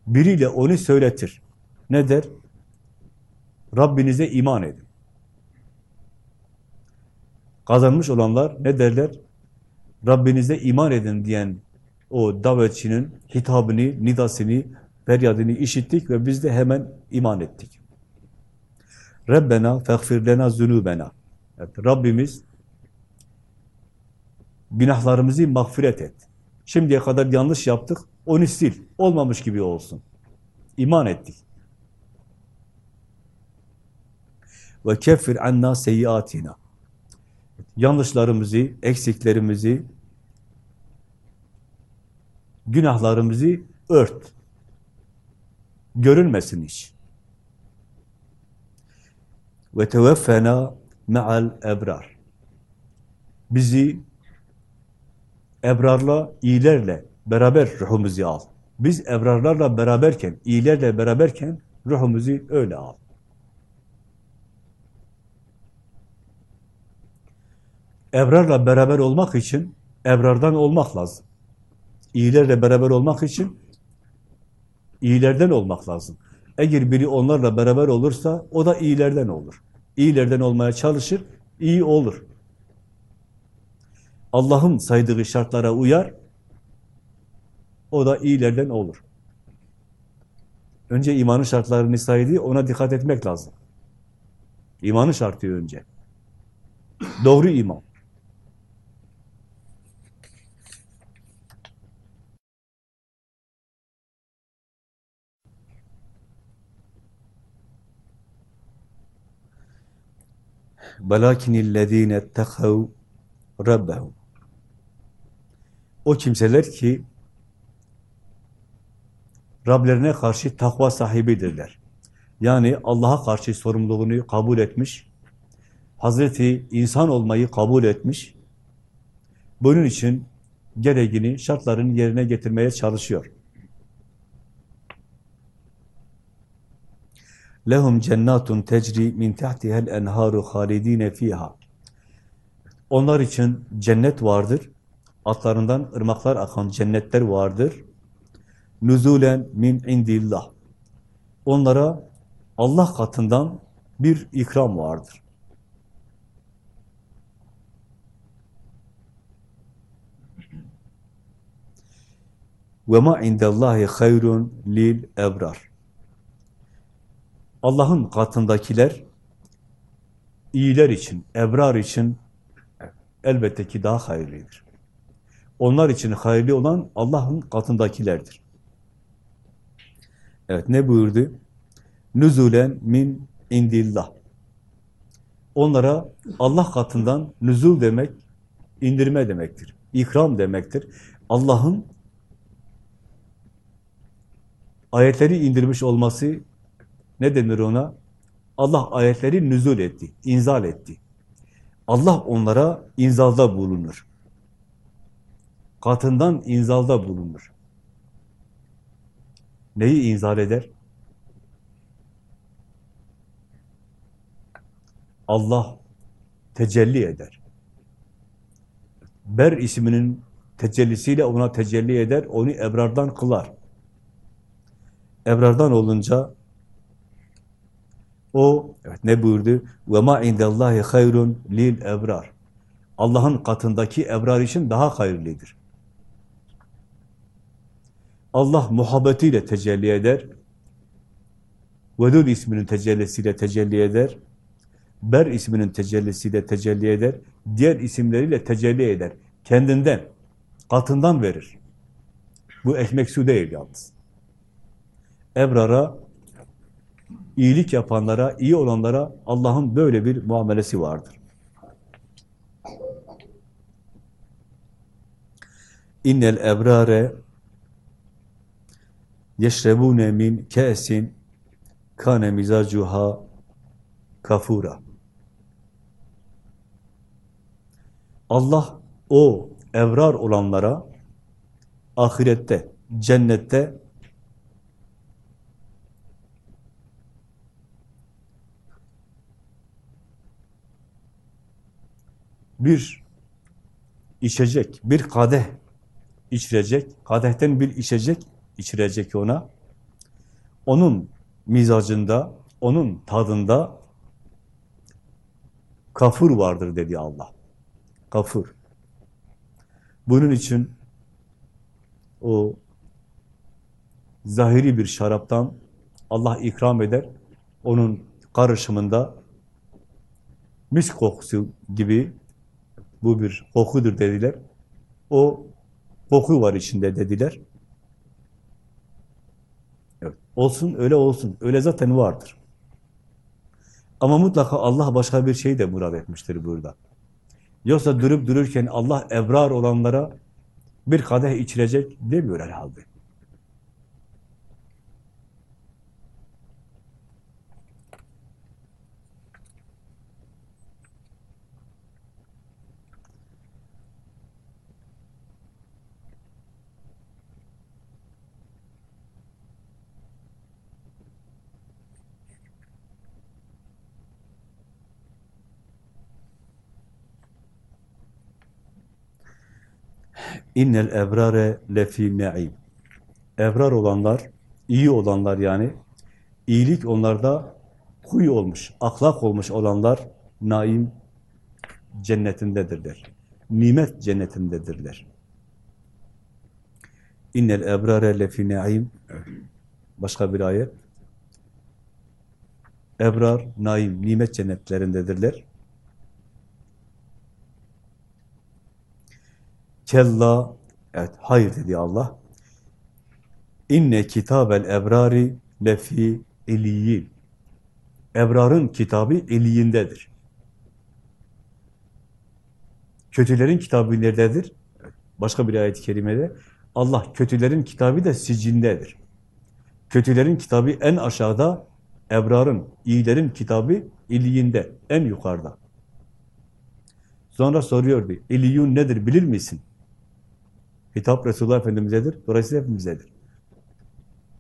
Biriyle onu söyletir. Ne der? Rabbinize iman edin. Kazanmış olanlar ne derler? Rabbinize iman edin diyen o davetçinin hitabını, nidasını, feryadını işittik ve biz de hemen iman ettik. Rabbena feğfir lena zunubena. Evet, Rabbimiz günahlarımızı mağfiret et. Şimdiye kadar yanlış yaptık, onu sil. Olmamış gibi olsun. İman ettik. Ve keffir anna seyyiatina. Yanlışlarımızı, eksiklerimizi, günahlarımızı ört. Görünmesin hiç. Ve teveffena me'al ebrar. Bizi ebrarla, iyilerle beraber ruhumuzu al. Biz ebrarlarla beraberken, iyilerle beraberken ruhumuzu öyle al. Ebrarla beraber olmak için ebrardan olmak lazım. İyilerle beraber olmak için iyilerden olmak lazım. Eğer biri onlarla beraber olursa o da iyilerden olur. İyilerden olmaya çalışır, iyi olur. Allah'ın saydığı şartlara uyar, o da iyilerden olur. Önce imanın şartlarını saydı, ona dikkat etmek lazım. İmanın şartı önce. Doğru iman. وَلَكِنِ الَّذ۪ينَ اتَّخَوْا رَبَّهُمْ O kimseler ki Rablerine karşı takva sahibidirler. Yani Allah'a karşı sorumluluğunu kabul etmiş, Hazreti insan olmayı kabul etmiş, bunun için gereğini, şartların yerine getirmeye çalışıyor. Lehum cennatun tecri min tahtiha'l enharu halidine fiha. Onlar için cennet vardır. Atlarından ırmaklar akan cennetler vardır. Nuzulen min indillah. Onlara Allah katından bir ikram vardır. Ve ma indallahi hayrun lil ebrar. Allah'ın katındakiler iyiler için, ebrar için elbette ki daha hayırlıdır. Onlar için hayırlı olan Allah'ın katındakilerdir. Evet ne buyurdu? Nüzulen min indillah. Onlara Allah katından nüzul demek, indirme demektir. İkram demektir. Allah'ın ayetleri indirmiş olması ne denir ona? Allah ayetleri nüzul etti, inzal etti. Allah onlara inzalda bulunur. Katından inzalda bulunur. Neyi inzal eder? Allah tecelli eder. Ber isminin tecellisiyle ona tecelli eder, onu ebrardan kılar. Ebrardan olunca o evet ne buyurdu? Ve ma indallahi hayrun lil ebrar. Allah'ın katındaki ebrar için daha hayırlıdır. Allah muhabbetiyle tecelli eder. Vedud isminin tecellisiyle tecelli eder. Ber isminin tecellisiyle tecelli eder. Diğer isimleriyle tecelli eder. Kendinden, katından verir. Bu ekmek su değil yalnız. Ebrara, iyilik yapanlara, iyi olanlara Allah'ın böyle bir muamelesi vardır. İnnel ebrare yeşrebune min kesin kane mizacuha kafura. Allah o evrar olanlara ahirette, cennette bir içecek, bir kadeh içirecek, kadehten bir içecek içirecek ona. Onun mizacında, onun tadında kafur vardır dedi Allah. Kafur. Bunun için o zahiri bir şaraptan Allah ikram eder. Onun karışımında mis kokusu gibi bu bir kokudur dediler. O koku var içinde dediler. Evet, olsun öyle olsun. Öyle zaten vardır. Ama mutlaka Allah başka bir şey de murad etmiştir burada. Yoksa durup dururken Allah ebrar olanlara bir kadeh içirecek demiyor herhalde. İnnel ebrare lefi ne'im. Ebrar olanlar, iyi olanlar yani, iyilik onlarda huy olmuş, ahlak olmuş olanlar naim cennetindedirler. Nimet cennetindedirler. İnnel ebrare lefi ne'im. Başka bir ayet. Ebrar, naim, nimet cennetlerindedirler. Kella, evet hayır dedi Allah. İnne kitabel ebrari lefi eliyin. Ebrarın kitabı eliyindedir. Kötülerin kitabı nerededir? Başka bir ayet-i kerimede Allah kötülerin kitabı da sicindedir. Kötülerin kitabı en aşağıda, ebrarın, iyilerin kitabı iliyinde, en yukarıda. Sonra soruyordu, iliyun nedir bilir misin? Hitap Resulullah Efendimiz'edir, dolayısıyla hepimizedir.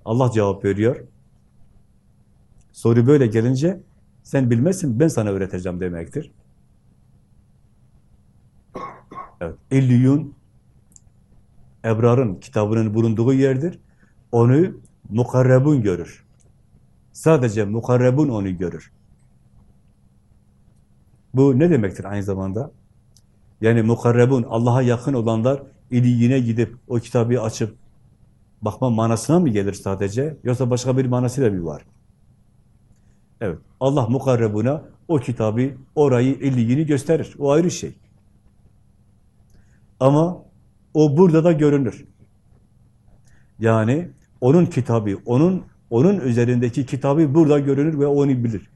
Allah cevap veriyor. Soru böyle gelince, sen bilmezsin, ben sana öğreteceğim demektir. Evet, illiyun, Ebrar'ın kitabının bulunduğu yerdir. Onu mukarrebun görür. Sadece mukarrebun onu görür. Bu ne demektir aynı zamanda? Yani mukarrebun, Allah'a yakın olanlar iliyine gidip o kitabı açıp bakma manasına mı gelir sadece? Yoksa başka bir manası da mı var? Evet, Allah mukarrebuna o kitabı, orayı, illiyini gösterir. O ayrı şey. Ama o burada da görünür. Yani onun kitabı, onun onun üzerindeki kitabı burada görünür ve onu bilir.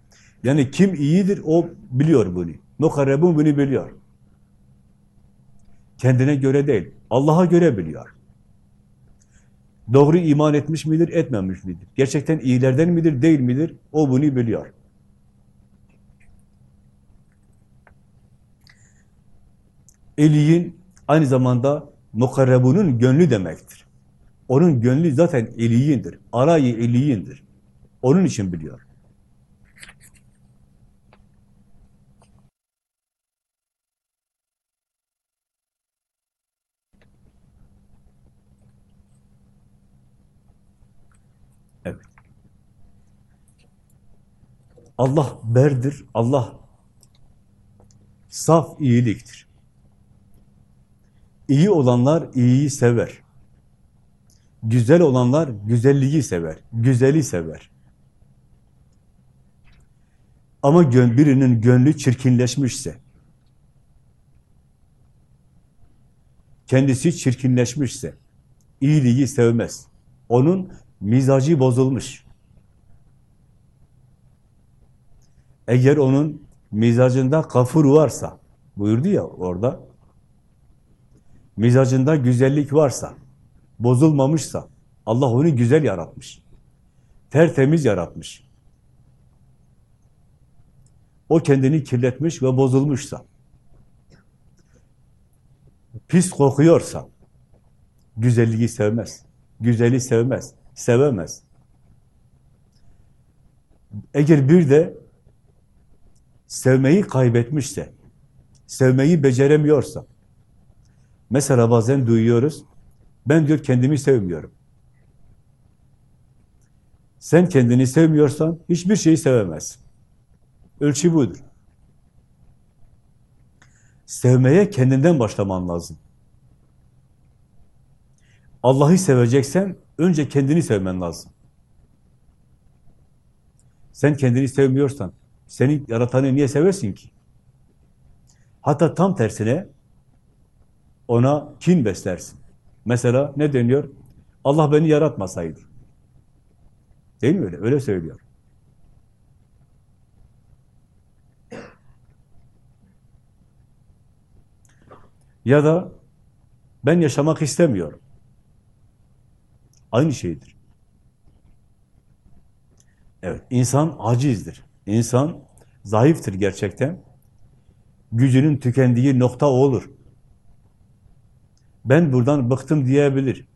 Yani kim iyidir o biliyor bunu. Mukarrebun bunu biliyor. Kendine göre değil, Allah'a göre biliyor. Doğru iman etmiş midir, etmemiş midir? Gerçekten iyilerden midir, değil midir? O bunu biliyor. Eliyin aynı zamanda mukarrebunun gönlü demektir. Onun gönlü zaten eliyindir. Arayı eliyindir. Onun için biliyor. Allah berdir. Allah saf iyiliktir. İyi olanlar iyiyi sever. Güzel olanlar güzelliği sever, güzeli sever. Ama birinin gönlü çirkinleşmişse, kendisi çirkinleşmişse, iyiliği sevmez. Onun mizacı bozulmuş. Eğer onun mizacında kafur varsa, buyurdu ya orada, mizacında güzellik varsa, bozulmamışsa, Allah onu güzel yaratmış. Tertemiz yaratmış. O kendini kirletmiş ve bozulmuşsa, pis kokuyorsa, güzelliği sevmez. Güzeli sevmez, sevemez. Eğer bir de sevmeyi kaybetmişse, sevmeyi beceremiyorsa, mesela bazen duyuyoruz, ben diyor kendimi sevmiyorum. Sen kendini sevmiyorsan hiçbir şeyi sevemezsin. Ölçü budur. Sevmeye kendinden başlaman lazım. Allah'ı seveceksen önce kendini sevmen lazım. Sen kendini sevmiyorsan seni yaratanı niye seversin ki? Hatta tam tersine ona kin beslersin. Mesela ne deniyor? Allah beni yaratmasaydı. Değil mi öyle? Öyle söylüyor. Ya da ben yaşamak istemiyorum. Aynı şeydir. Evet, insan acizdir. İnsan zayıftır gerçekten. Gücünün tükendiği nokta olur. Ben buradan bıktım diyebilir.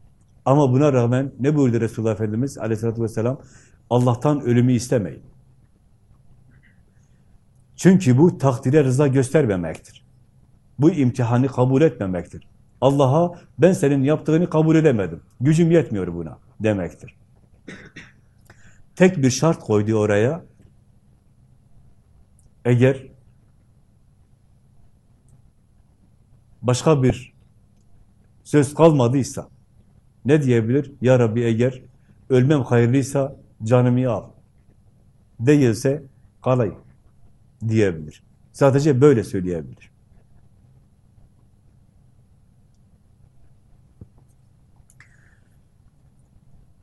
Ama buna rağmen ne buyurdu Resulullah Efendimiz aleyhissalatü vesselam? Allah'tan ölümü istemeyin. Çünkü bu takdire rıza göstermemektir. Bu imtihanı kabul etmemektir. Allah'a ben senin yaptığını kabul edemedim. Gücüm yetmiyor buna demektir. Tek bir şart koydu oraya. Eğer başka bir söz kalmadıysa ne diyebilir? Ya Rabbi eğer ölmem hayırlıysa canımı al. Değilse kalayım diyebilir. Sadece böyle söyleyebilir.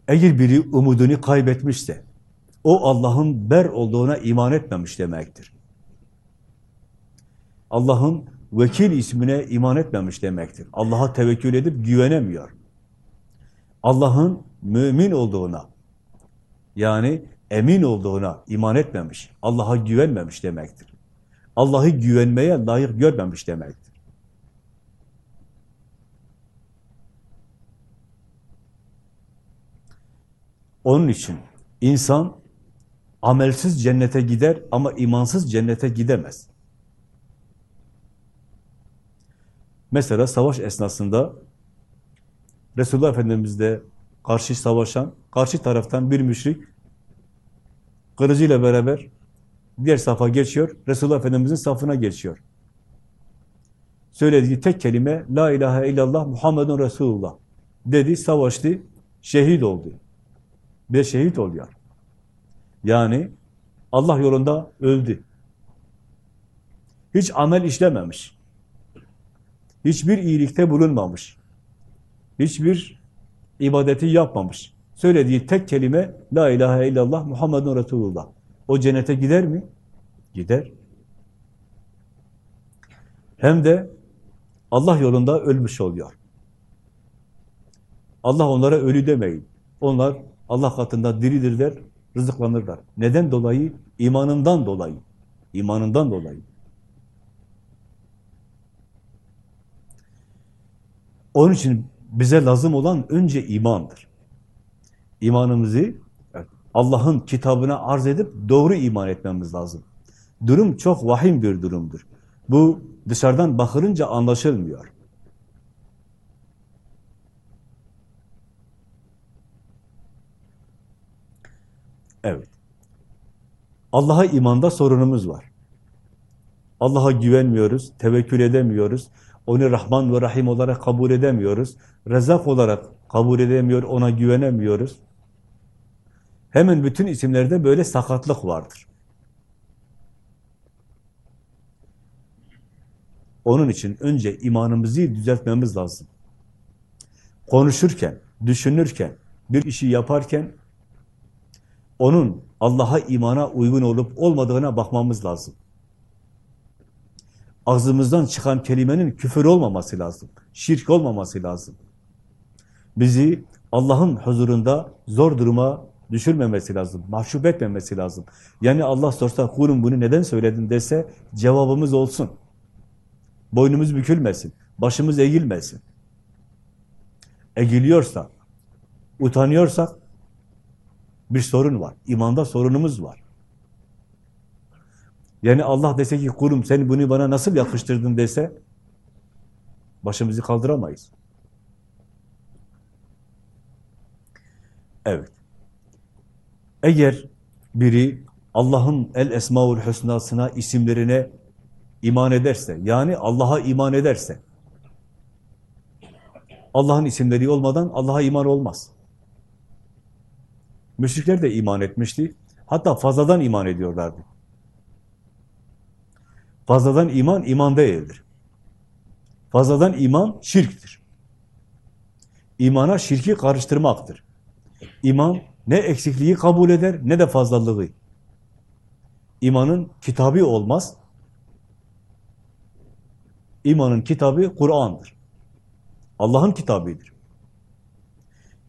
Eğer biri umudunu kaybetmişse, o Allah'ın ber olduğuna iman etmemiş demektir. Allah'ın vekil ismine iman etmemiş demektir. Allah'a tevekkül edip güvenemiyor. Allah'ın mümin olduğuna, yani emin olduğuna iman etmemiş, Allah'a güvenmemiş demektir. Allah'ı güvenmeye layık görmemiş demektir. Onun için insan amelsiz cennete gider ama imansız cennete gidemez. Mesela savaş esnasında Resulullah Efendimiz'de karşı savaşan, karşı taraftan bir müşrik kılıcıyla beraber diğer safa geçiyor, Resulullah Efendimiz'in safına geçiyor. Söylediği tek kelime, La ilahe illallah Muhammedun Resulullah dedi, savaştı, şehit oldu. Bir şehit oluyor. Yani Allah yolunda öldü. Hiç amel işlememiş. Hiçbir iyilikte bulunmamış. Hiçbir ibadeti yapmamış. Söylediği tek kelime La ilahe illallah Muhammedun Resulullah. O cennete gider mi? Gider. Hem de Allah yolunda ölmüş oluyor. Allah onlara ölü demeyin. Onlar Allah katında diridirler, rızıklanırlar. Neden dolayı? İmanından dolayı. İmanından dolayı. Onun için bize lazım olan önce imandır. İmanımızı Allah'ın kitabına arz edip doğru iman etmemiz lazım. Durum çok vahim bir durumdur. Bu dışarıdan bakılınca anlaşılmıyor. Evet. Allah'a imanda sorunumuz var. Allah'a güvenmiyoruz, tevekkül edemiyoruz. Onu Rahman ve Rahim olarak kabul edemiyoruz. Rezak olarak kabul edemiyor, ona güvenemiyoruz. Hemen bütün isimlerde böyle sakatlık vardır. Onun için önce imanımızı düzeltmemiz lazım. Konuşurken, düşünürken, bir işi yaparken onun Allah'a imana uygun olup olmadığına bakmamız lazım. Ağzımızdan çıkan kelimenin küfür olmaması lazım. Şirk olmaması lazım. Bizi Allah'ın huzurunda zor duruma düşürmemesi lazım. Mahcup etmemesi lazım. Yani Allah sorsa kulum bunu neden söyledin dese cevabımız olsun. Boynumuz bükülmesin. Başımız eğilmesin. Eğiliyorsak, utanıyorsak bir sorun var. İmanda sorunumuz var. Yani Allah dese ki kulum sen bunu bana nasıl yakıştırdın dese başımızı kaldıramayız. Evet. Eğer biri Allah'ın el esmaül hüsnasına, isimlerine iman ederse, yani Allah'a iman ederse, Allah'ın isimleri olmadan Allah'a iman olmaz. Müşrikler de iman etmişti. Hatta fazladan iman ediyorlardı. Fazladan iman, iman değildir. Fazladan iman şirktir. İmana şirki karıştırmaktır. İman ne eksikliği kabul eder ne de fazlalığı. İmanın kitabı olmaz. İmanın kitabı Kur'an'dır. Allah'ın kitabıdır.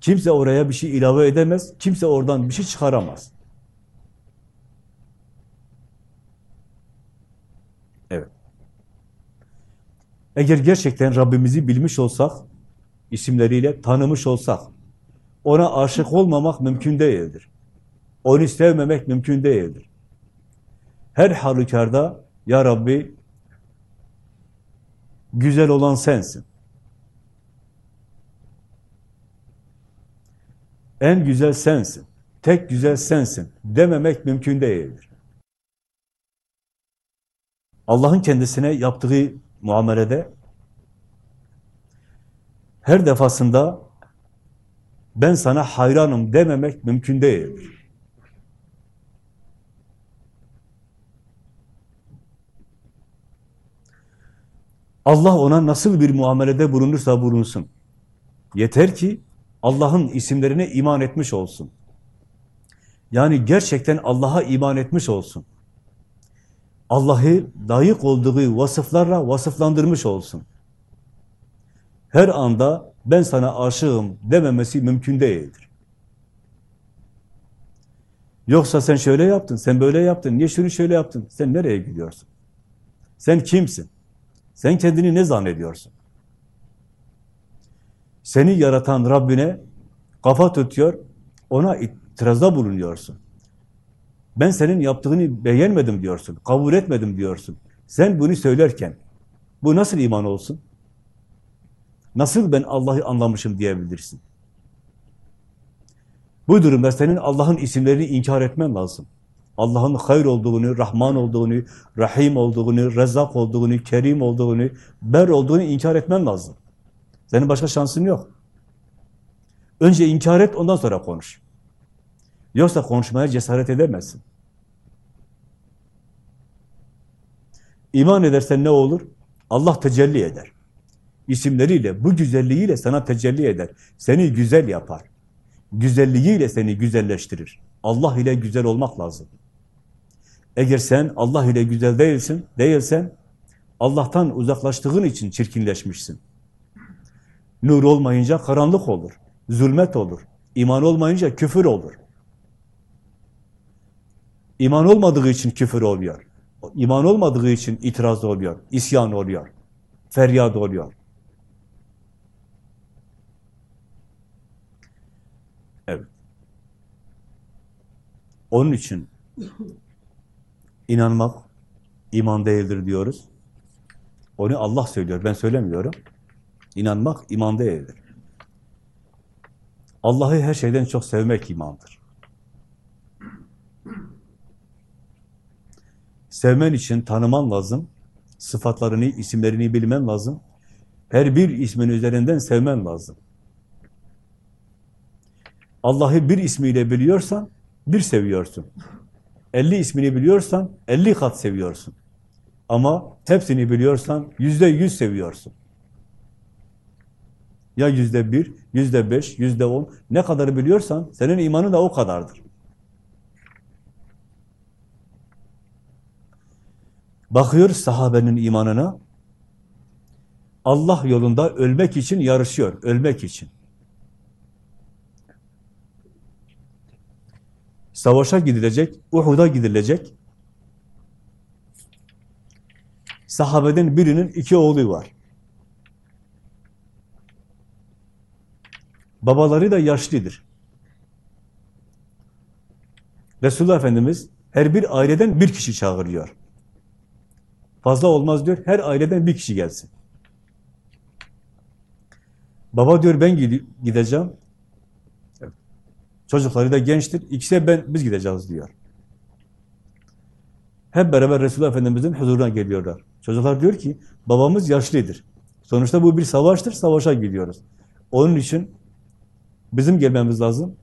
Kimse oraya bir şey ilave edemez, kimse oradan bir şey çıkaramaz. Evet. Eğer gerçekten Rabbimizi bilmiş olsak, isimleriyle tanımış olsak, ona aşık olmamak mümkün değildir. Onu sevmemek mümkün değildir. Her halükarda, Ya Rabbi, güzel olan sensin. En güzel sensin. Tek güzel sensin dememek mümkün değildir. Allah'ın kendisine yaptığı muamelede her defasında ben sana hayranım dememek mümkün değildir. Allah ona nasıl bir muamelede bulunursa bulunsun. Yeter ki Allah'ın isimlerine iman etmiş olsun. Yani gerçekten Allah'a iman etmiş olsun. Allah'ı layık olduğu vasıflarla vasıflandırmış olsun. Her anda ben sana aşığım dememesi mümkün değildir. Yoksa sen şöyle yaptın, sen böyle yaptın, niye şunu şöyle yaptın? Sen nereye gidiyorsun? Sen kimsin? Sen kendini ne zannediyorsun? Seni yaratan Rabbine kafa tutuyor, ona itirazda bulunuyorsun. Ben senin yaptığını beğenmedim diyorsun, kabul etmedim diyorsun. Sen bunu söylerken, bu nasıl iman olsun? Nasıl ben Allah'ı anlamışım diyebilirsin? Bu durumda senin Allah'ın isimlerini inkar etmen lazım. Allah'ın hayır olduğunu, Rahman olduğunu, Rahim olduğunu, Rezzak olduğunu, Kerim olduğunu, Ber olduğunu inkar etmen lazım. Senin başka şansın yok. Önce inkar et, ondan sonra konuş. Yoksa konuşmaya cesaret edemezsin. İman edersen ne olur? Allah tecelli eder. İsimleriyle, bu güzelliğiyle sana tecelli eder. Seni güzel yapar. Güzelliğiyle seni güzelleştirir. Allah ile güzel olmak lazım. Eğer sen Allah ile güzel değilsin, değilsen Allah'tan uzaklaştığın için çirkinleşmişsin. Nur olmayınca karanlık olur, zulmet olur. İman olmayınca küfür olur. İman olmadığı için küfür oluyor. İman olmadığı için itiraz oluyor, isyan oluyor, feryat oluyor. Evet. Onun için inanmak iman değildir diyoruz. Onu Allah söylüyor, ben söylemiyorum. İnanmak iman değildir. Allah'ı her şeyden çok sevmek imandır. Sevmen için tanıman lazım. Sıfatlarını, isimlerini bilmen lazım. Her bir ismin üzerinden sevmen lazım. Allah'ı bir ismiyle biliyorsan, bir seviyorsun. Elli ismini biliyorsan, elli kat seviyorsun. Ama hepsini biliyorsan yüzde yüz seviyorsun. Ya yüzde bir, yüzde beş, yüzde on, ne kadar biliyorsan senin imanın da o kadardır. Bakıyoruz sahabenin imanına, Allah yolunda ölmek için yarışıyor, ölmek için. Savaşa gidilecek, Uhud'a gidilecek. Sahabeden birinin iki oğlu var. Babaları da yaşlıdır. Resulullah Efendimiz her bir aileden bir kişi çağırıyor. Fazla olmaz diyor, her aileden bir kişi gelsin. Baba diyor ben gideceğim. Çocukları da gençtir. İkisi ben biz gideceğiz diyor. Hep beraber Resulullah Efendimiz'in huzuruna geliyorlar. Çocuklar diyor ki babamız yaşlıdır. Sonuçta bu bir savaştır. Savaşa gidiyoruz. Onun için bizim gelmemiz lazım.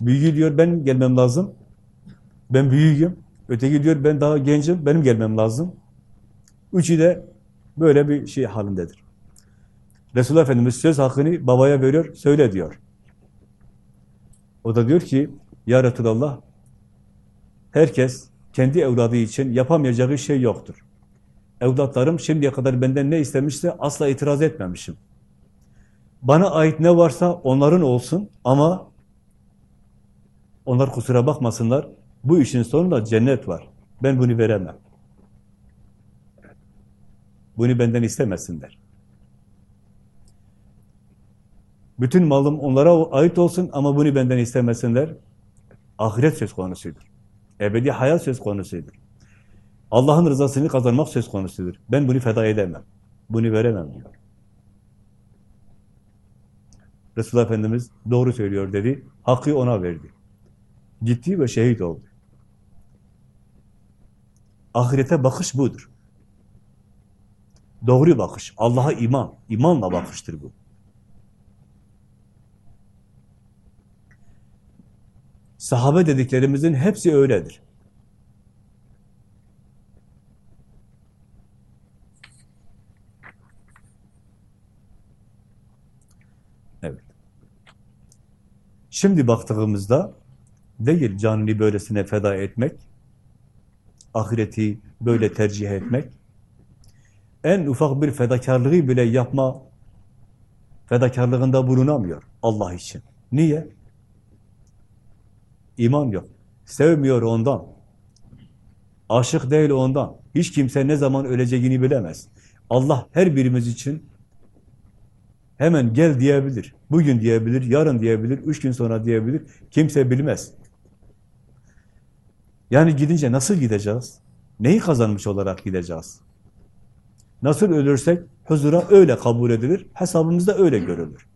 Büyüğü diyor ben gelmem lazım. Ben büyüğüm. Öteki diyor ben daha gencim. Benim gelmem lazım. Üçü de böyle bir şey halindedir. Resulullah Efendimiz söz hakkını babaya veriyor. Söyle diyor. O da diyor ki, Ya Resulallah, herkes kendi evladı için yapamayacağı şey yoktur. Evlatlarım şimdiye kadar benden ne istemişse asla itiraz etmemişim. Bana ait ne varsa onların olsun ama onlar kusura bakmasınlar, bu işin sonunda cennet var. Ben bunu veremem. Bunu benden istemesinler. Bütün malım onlara ait olsun ama bunu benden istemesinler. Ahiret söz konusudur. Ebedi hayat söz konusudur. Allah'ın rızasını kazanmak söz konusudur. Ben bunu feda edemem. Bunu veremem diyor. Resulullah Efendimiz doğru söylüyor dedi. Hakkı ona verdi. Gitti ve şehit oldu. Ahirete bakış budur. Doğru bakış. Allah'a iman. İmanla bakıştır bu. Sahabe dediklerimizin hepsi öyledir. Evet. Şimdi baktığımızda değil canını böylesine feda etmek, ahireti böyle tercih etmek, en ufak bir fedakarlığı bile yapma fedakarlığında bulunamıyor Allah için. Niye? İman yok. Sevmiyor ondan. Aşık değil ondan. Hiç kimse ne zaman öleceğini bilemez. Allah her birimiz için hemen gel diyebilir. Bugün diyebilir, yarın diyebilir, üç gün sonra diyebilir. Kimse bilmez. Yani gidince nasıl gideceğiz? Neyi kazanmış olarak gideceğiz? Nasıl ölürsek huzura öyle kabul edilir, hesabımızda öyle görülür.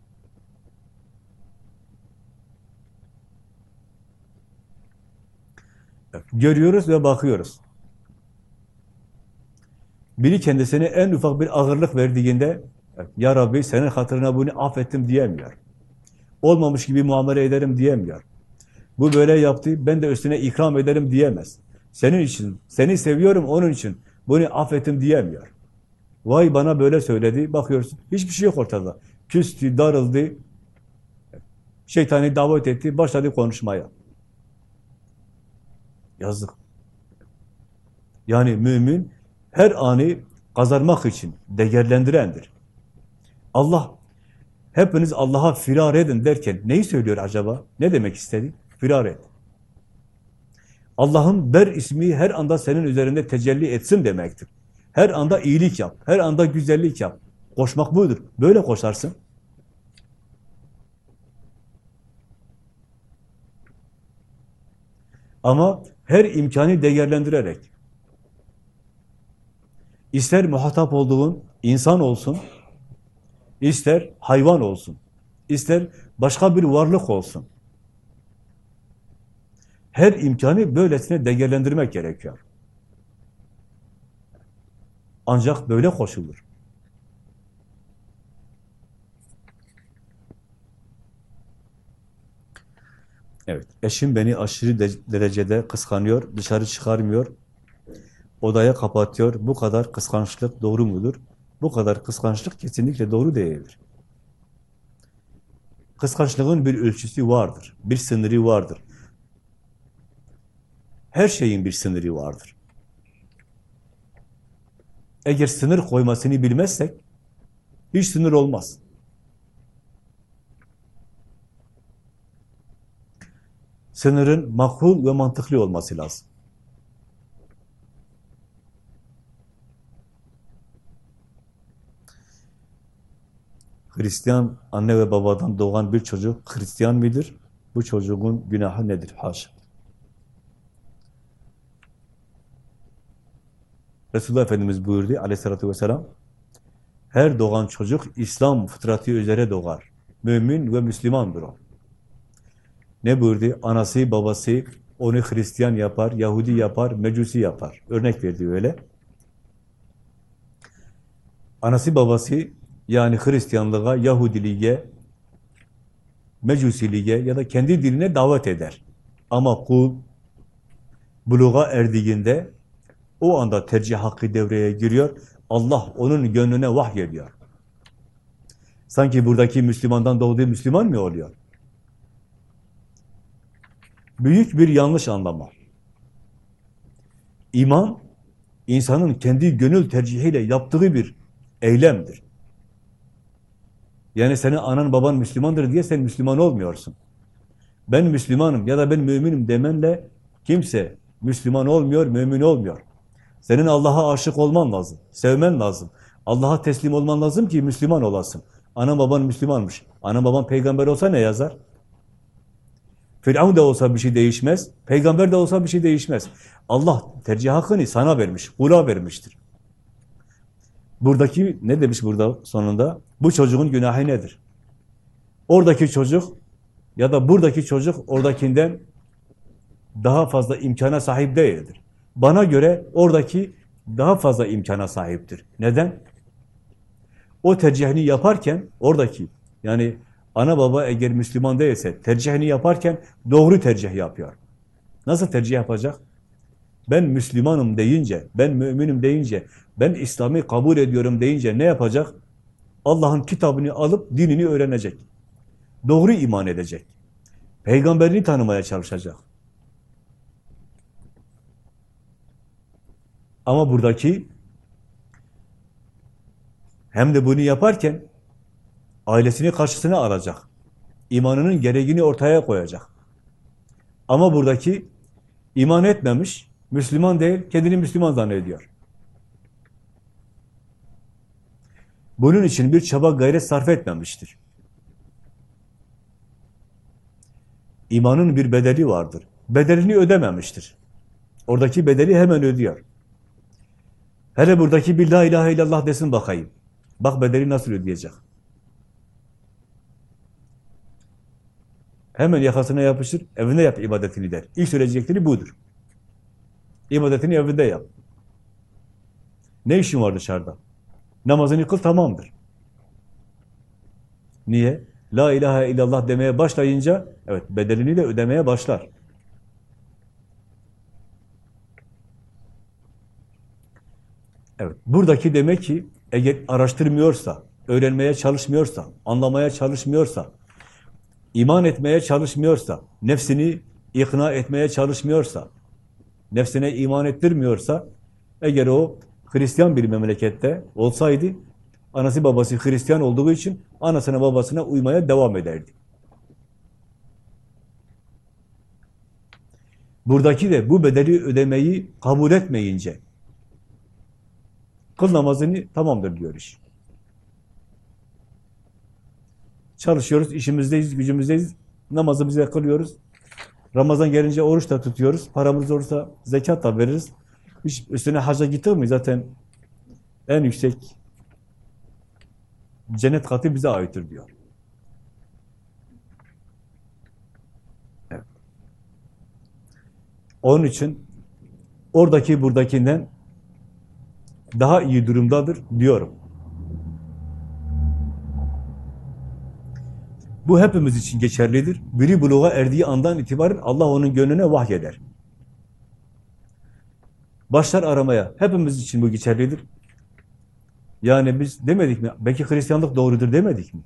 Görüyoruz ve bakıyoruz. Biri kendisine en ufak bir ağırlık verdiğinde Ya Rabbi senin hatırına bunu affettim diyemiyor. Olmamış gibi muamele ederim diyemiyor. Bu böyle yaptı, ben de üstüne ikram ederim diyemez. Senin için, seni seviyorum onun için bunu affettim diyemiyor. Vay bana böyle söyledi, bakıyorsun hiçbir şey yok ortada. Küstü, darıldı, şeytani davet etti, başladı konuşmaya. Yazık. Yani mümin her anı kazanmak için değerlendirendir. Allah hepiniz Allah'a firar edin derken neyi söylüyor acaba? Ne demek istedi? Firar et. Allah'ın ber ismi her anda senin üzerinde tecelli etsin demektir. Her anda iyilik yap, her anda güzellik yap. Koşmak budur. Böyle koşarsın. Ama her imkanı değerlendirerek, ister muhatap olduğun insan olsun, ister hayvan olsun, ister başka bir varlık olsun. Her imkanı böylesine değerlendirmek gerekiyor. Ancak böyle koşulur. Evet, eşim beni aşırı de derecede kıskanıyor, dışarı çıkarmıyor. odaya kapatıyor. Bu kadar kıskançlık doğru mudur? Bu kadar kıskançlık kesinlikle doğru değildir. Kıskançlığın bir ölçüsü vardır, bir sınırı vardır. Her şeyin bir sınırı vardır. Eğer sınır koymasını bilmezsek, hiç sınır olmaz. Sınırın makul ve mantıklı olması lazım. Hristiyan anne ve babadan doğan bir çocuk Hristiyan mıdır? Bu çocuğun günahı nedir? Haşa. Resulullah Efendimiz buyurdu aleyhissalatü vesselam, her doğan çocuk İslam fıtratı üzere doğar. Mümin ve Müslümandır o. Ne buyurdu? Anası, babası onu Hristiyan yapar, Yahudi yapar, Mecusi yapar. Örnek verdi öyle. Anası, babası yani Hristiyanlığa, Yahudiliğe, Mecusiliğe ya da kendi diline davet eder. Ama kul buluğa erdiğinde o anda tercih hakkı devreye giriyor. Allah onun gönlüne vahyediyor. Sanki buradaki Müslümandan doğduğu Müslüman mı oluyor? Büyük bir yanlış anlama. İman, insanın kendi gönül tercihiyle yaptığı bir eylemdir. Yani senin anan baban Müslümandır diye sen Müslüman olmuyorsun. Ben Müslümanım ya da ben müminim demenle kimse Müslüman olmuyor, mümin olmuyor. Senin Allah'a aşık olman lazım, sevmen lazım. Allah'a teslim olman lazım ki Müslüman olasın. Anan baban Müslümanmış. Anan baban peygamber olsa ne yazar? Firavun da olsa bir şey değişmez, peygamber de olsa bir şey değişmez. Allah tercih hakkını sana vermiş, kula vermiştir. Buradaki ne demiş burada sonunda? Bu çocuğun günahı nedir? Oradaki çocuk ya da buradaki çocuk oradakinden daha fazla imkana sahip değildir. Bana göre oradaki daha fazla imkana sahiptir. Neden? O tercihini yaparken oradaki yani ana baba eğer Müslüman değilse tercihini yaparken doğru tercih yapıyor. Nasıl tercih yapacak? Ben Müslümanım deyince, ben müminim deyince, ben İslam'ı kabul ediyorum deyince ne yapacak? Allah'ın kitabını alıp dinini öğrenecek. Doğru iman edecek. Peygamberini tanımaya çalışacak. Ama buradaki hem de bunu yaparken ailesini karşısına alacak. İmanının gereğini ortaya koyacak. Ama buradaki iman etmemiş, Müslüman değil, kendini Müslüman zannediyor. Bunun için bir çaba gayret sarf etmemiştir. İmanın bir bedeli vardır. Bedelini ödememiştir. Oradaki bedeli hemen ödüyor. Hele buradaki bir la ilahe illallah desin bakayım. Bak bedeli nasıl ödeyecek. Hemen yakasına yapışır, evine yap ibadetini der. İlk söyleyecekleri budur. İbadetini evinde yap. Ne işin var dışarıda? Namazını kıl tamamdır. Niye? La ilahe illallah demeye başlayınca, evet bedelini de ödemeye başlar. Evet, buradaki demek ki eğer araştırmıyorsa, öğrenmeye çalışmıyorsa, anlamaya çalışmıyorsa, iman etmeye çalışmıyorsa, nefsini ikna etmeye çalışmıyorsa, nefsine iman ettirmiyorsa, eğer o Hristiyan bir memlekette olsaydı, anası babası Hristiyan olduğu için anasına babasına uymaya devam ederdi. Buradaki de bu bedeli ödemeyi kabul etmeyince, kıl namazını tamamdır diyor iş. Çalışıyoruz, işimizdeyiz, gücümüzdeyiz, namazımızı kılıyoruz. Ramazan gelince oruç da tutuyoruz, paramız olursa zekat da veririz. Hiç üstüne haca gitti mi zaten en yüksek cennet katı bize aittir diyor. Evet. Onun için oradaki buradakinden daha iyi durumdadır diyorum. Bu hepimiz için geçerlidir. Biri buluğa erdiği andan itibaren Allah onun gönlüne vahyeder. Başlar aramaya. Hepimiz için bu geçerlidir. Yani biz demedik mi? Belki Hristiyanlık doğrudur demedik mi?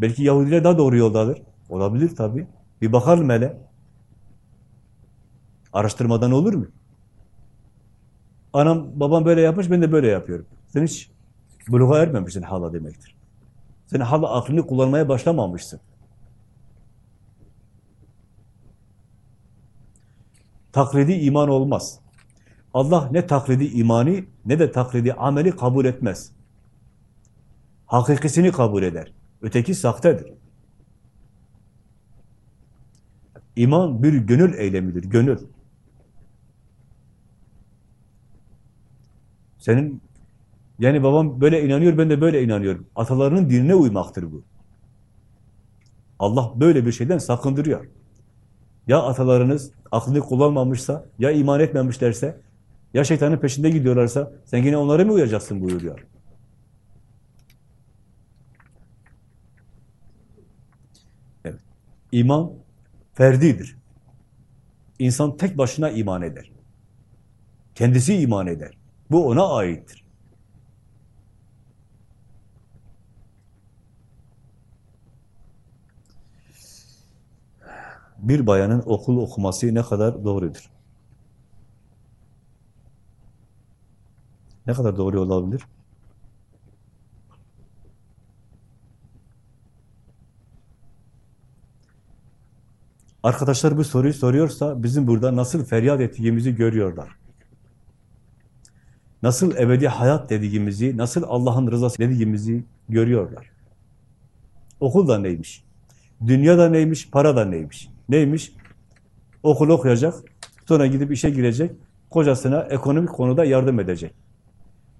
Belki Yahudiler daha doğru yoldadır. Olabilir tabii. Bir bakalım hele. Araştırmadan olur mu? Anam, babam böyle yapmış, ben de böyle yapıyorum. Sen hiç buluğa ermemişsin hala demektir. Sen hala aklını kullanmaya başlamamışsın. Taklidi iman olmaz. Allah ne taklidi imani ne de taklidi ameli kabul etmez. Hakikisini kabul eder. Öteki sahtedir. İman bir gönül eylemidir, gönül. Senin, yani babam böyle inanıyor, ben de böyle inanıyorum. Atalarının dinine uymaktır bu. Allah böyle bir şeyden sakındırıyor. Ya atalarınız aklını kullanmamışsa, ya iman etmemişlerse, ya şeytanın peşinde gidiyorlarsa, sen yine onlara mı uyacaksın buyuruyor. Evet. İman ferdidir. İnsan tek başına iman eder. Kendisi iman eder. Bu ona aittir. Bir bayanın okul okuması ne kadar doğrudur? Ne kadar doğru olabilir? Arkadaşlar bu soruyu soruyorsa bizim burada nasıl feryat ettiğimizi görüyorlar. Nasıl ebedi hayat dediğimizi, nasıl Allah'ın rızası dediğimizi görüyorlar. Okul da neymiş? Dünya da neymiş? Para da neymiş? Neymiş? Okul okuyacak, sonra gidip işe girecek, kocasına ekonomik konuda yardım edecek.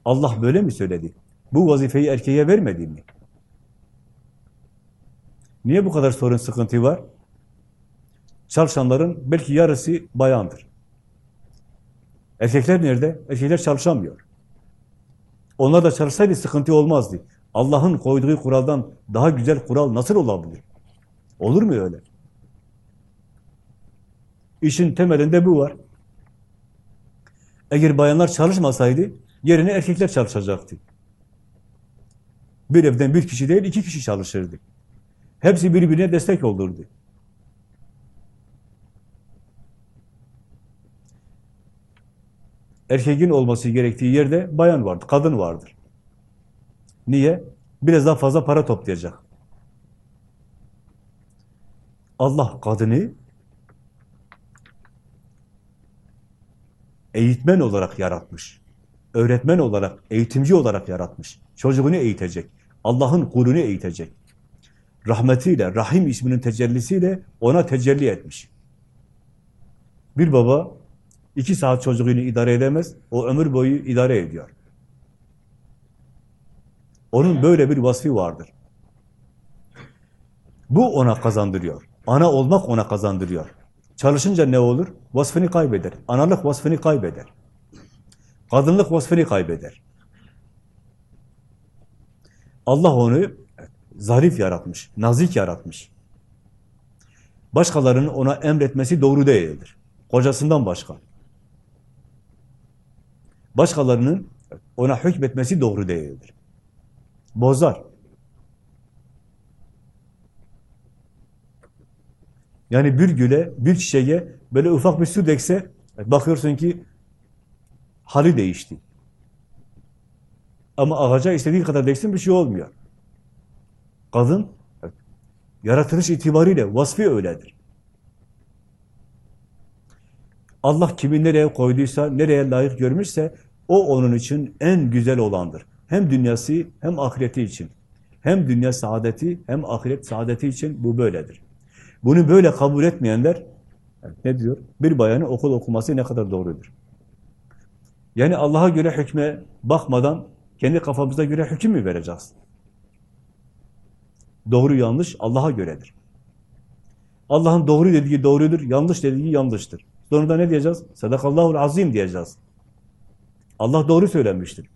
Allah böyle mi söyledi? Bu vazifeyi erkeğe vermedi mi? Niye bu kadar sorun, sıkıntı var? Çalışanların belki yarısı bayandır. Erkekler nerede? Erkekler çalışamıyor. Onlar da çalışsaydı sıkıntı olmazdı. Allah'ın koyduğu kuraldan daha güzel kural nasıl olabilir? Olur mu öyle? İşin temelinde bu var. Eğer bayanlar çalışmasaydı, yerine erkekler çalışacaktı. Bir evden bir kişi değil, iki kişi çalışırdı. Hepsi birbirine destek olurdu. Erkeğin olması gerektiği yerde bayan vardır, kadın vardır. Niye? Biraz daha fazla para toplayacak. Allah kadını eğitmen olarak yaratmış. Öğretmen olarak, eğitimci olarak yaratmış. Çocuğunu eğitecek. Allah'ın kulunu eğitecek. Rahmetiyle, Rahim isminin tecellisiyle ona tecelli etmiş. Bir baba iki saat çocuğunu idare edemez, o ömür boyu idare ediyor. Onun böyle bir vasfı vardır. Bu ona kazandırıyor. Ana olmak ona kazandırıyor. Çalışınca ne olur? Vasfını kaybeder. Analık vasfını kaybeder. Kadınlık vasfını kaybeder. Allah onu zarif yaratmış, nazik yaratmış. Başkalarının ona emretmesi doğru değildir. Kocasından başka. Başkalarının ona hükmetmesi doğru değildir. Bozar. Yani bir güle, bir çiçeğe böyle ufak bir su dekse, bakıyorsun ki hali değişti. Ama ağaca istediği kadar deksin bir şey olmuyor. Kadın, yaratılış itibariyle vasfı öyledir. Allah kimi nereye koyduysa, nereye layık görmüşse, o onun için en güzel olandır. Hem dünyası hem ahireti için. Hem dünya saadeti hem ahiret saadeti için bu böyledir. Bunu böyle kabul etmeyenler ne diyor? Bir bayanın okul okuması ne kadar doğrudur. Yani Allah'a göre hükme bakmadan kendi kafamıza göre hüküm mü vereceğiz? Doğru yanlış Allah'a göredir. Allah'ın doğru dediği doğrudur, yanlış dediği yanlıştır. Sonunda ne diyeceğiz? Sadakallahul azim diyeceğiz. Allah doğru söylemiştir.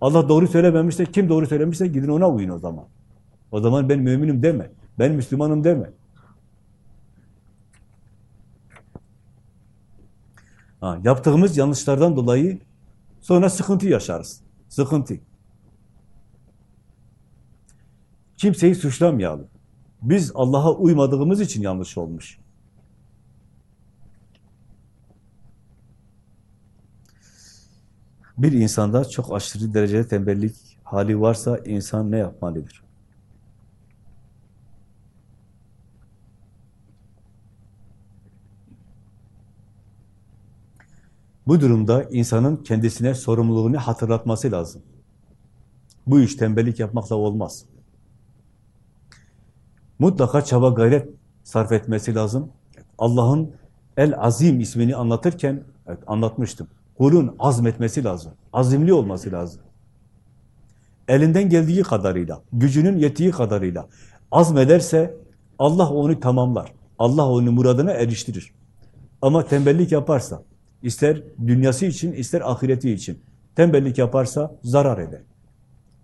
Allah doğru söylememişse, kim doğru söylemişse gidin ona uyun o zaman. O zaman ben müminim deme. Ben Müslümanım deme. Ha, yaptığımız yanlışlardan dolayı sonra sıkıntı yaşarız. Sıkıntı. Kimseyi suçlamayalım. Biz Allah'a uymadığımız için yanlış olmuş. Bir insanda çok aşırı derecede tembellik hali varsa insan ne yapmalıdır? Bu durumda insanın kendisine sorumluluğunu hatırlatması lazım. Bu iş tembellik yapmakla olmaz. Mutlaka çaba gayret sarf etmesi lazım. Allah'ın El Azim ismini anlatırken evet, anlatmıştım. Kulun azmetmesi lazım. Azimli olması lazım. Elinden geldiği kadarıyla, gücünün yettiği kadarıyla azmederse Allah onu tamamlar. Allah onu muradına eriştirir. Ama tembellik yaparsa, ister dünyası için, ister ahireti için tembellik yaparsa zarar eder.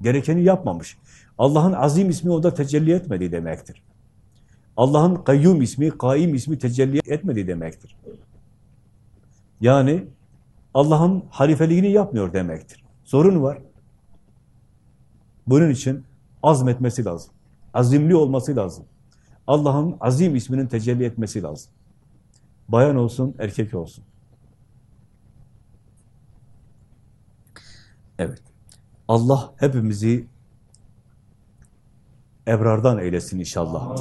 Gerekeni yapmamış. Allah'ın azim ismi onda tecelli etmedi demektir. Allah'ın kayyum ismi, kaim ismi tecelli etmedi demektir. Yani Allah'ın halifeliğini yapmıyor demektir. Sorun var. Bunun için azmetmesi lazım. Azimli olması lazım. Allah'ın azim isminin tecelli etmesi lazım. Bayan olsun, erkek olsun. Evet. Allah hepimizi ebrardan eylesin inşallah.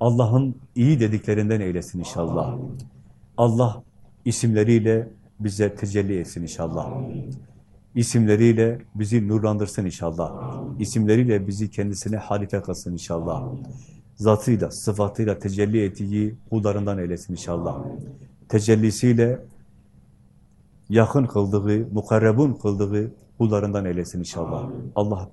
Allah'ın iyi dediklerinden eylesin inşallah. Allah isimleriyle bize tecelli etsin inşallah. İsimleriyle bizi nurlandırsın inşallah. İsimleriyle bizi kendisine halife kılsın inşallah. Zatıyla, sıfatıyla tecelli ettiği kullarından eylesin inşallah. Tecellisiyle yakın kıldığı, mukarrebun kıldığı kullarından eylesin inşallah. Allah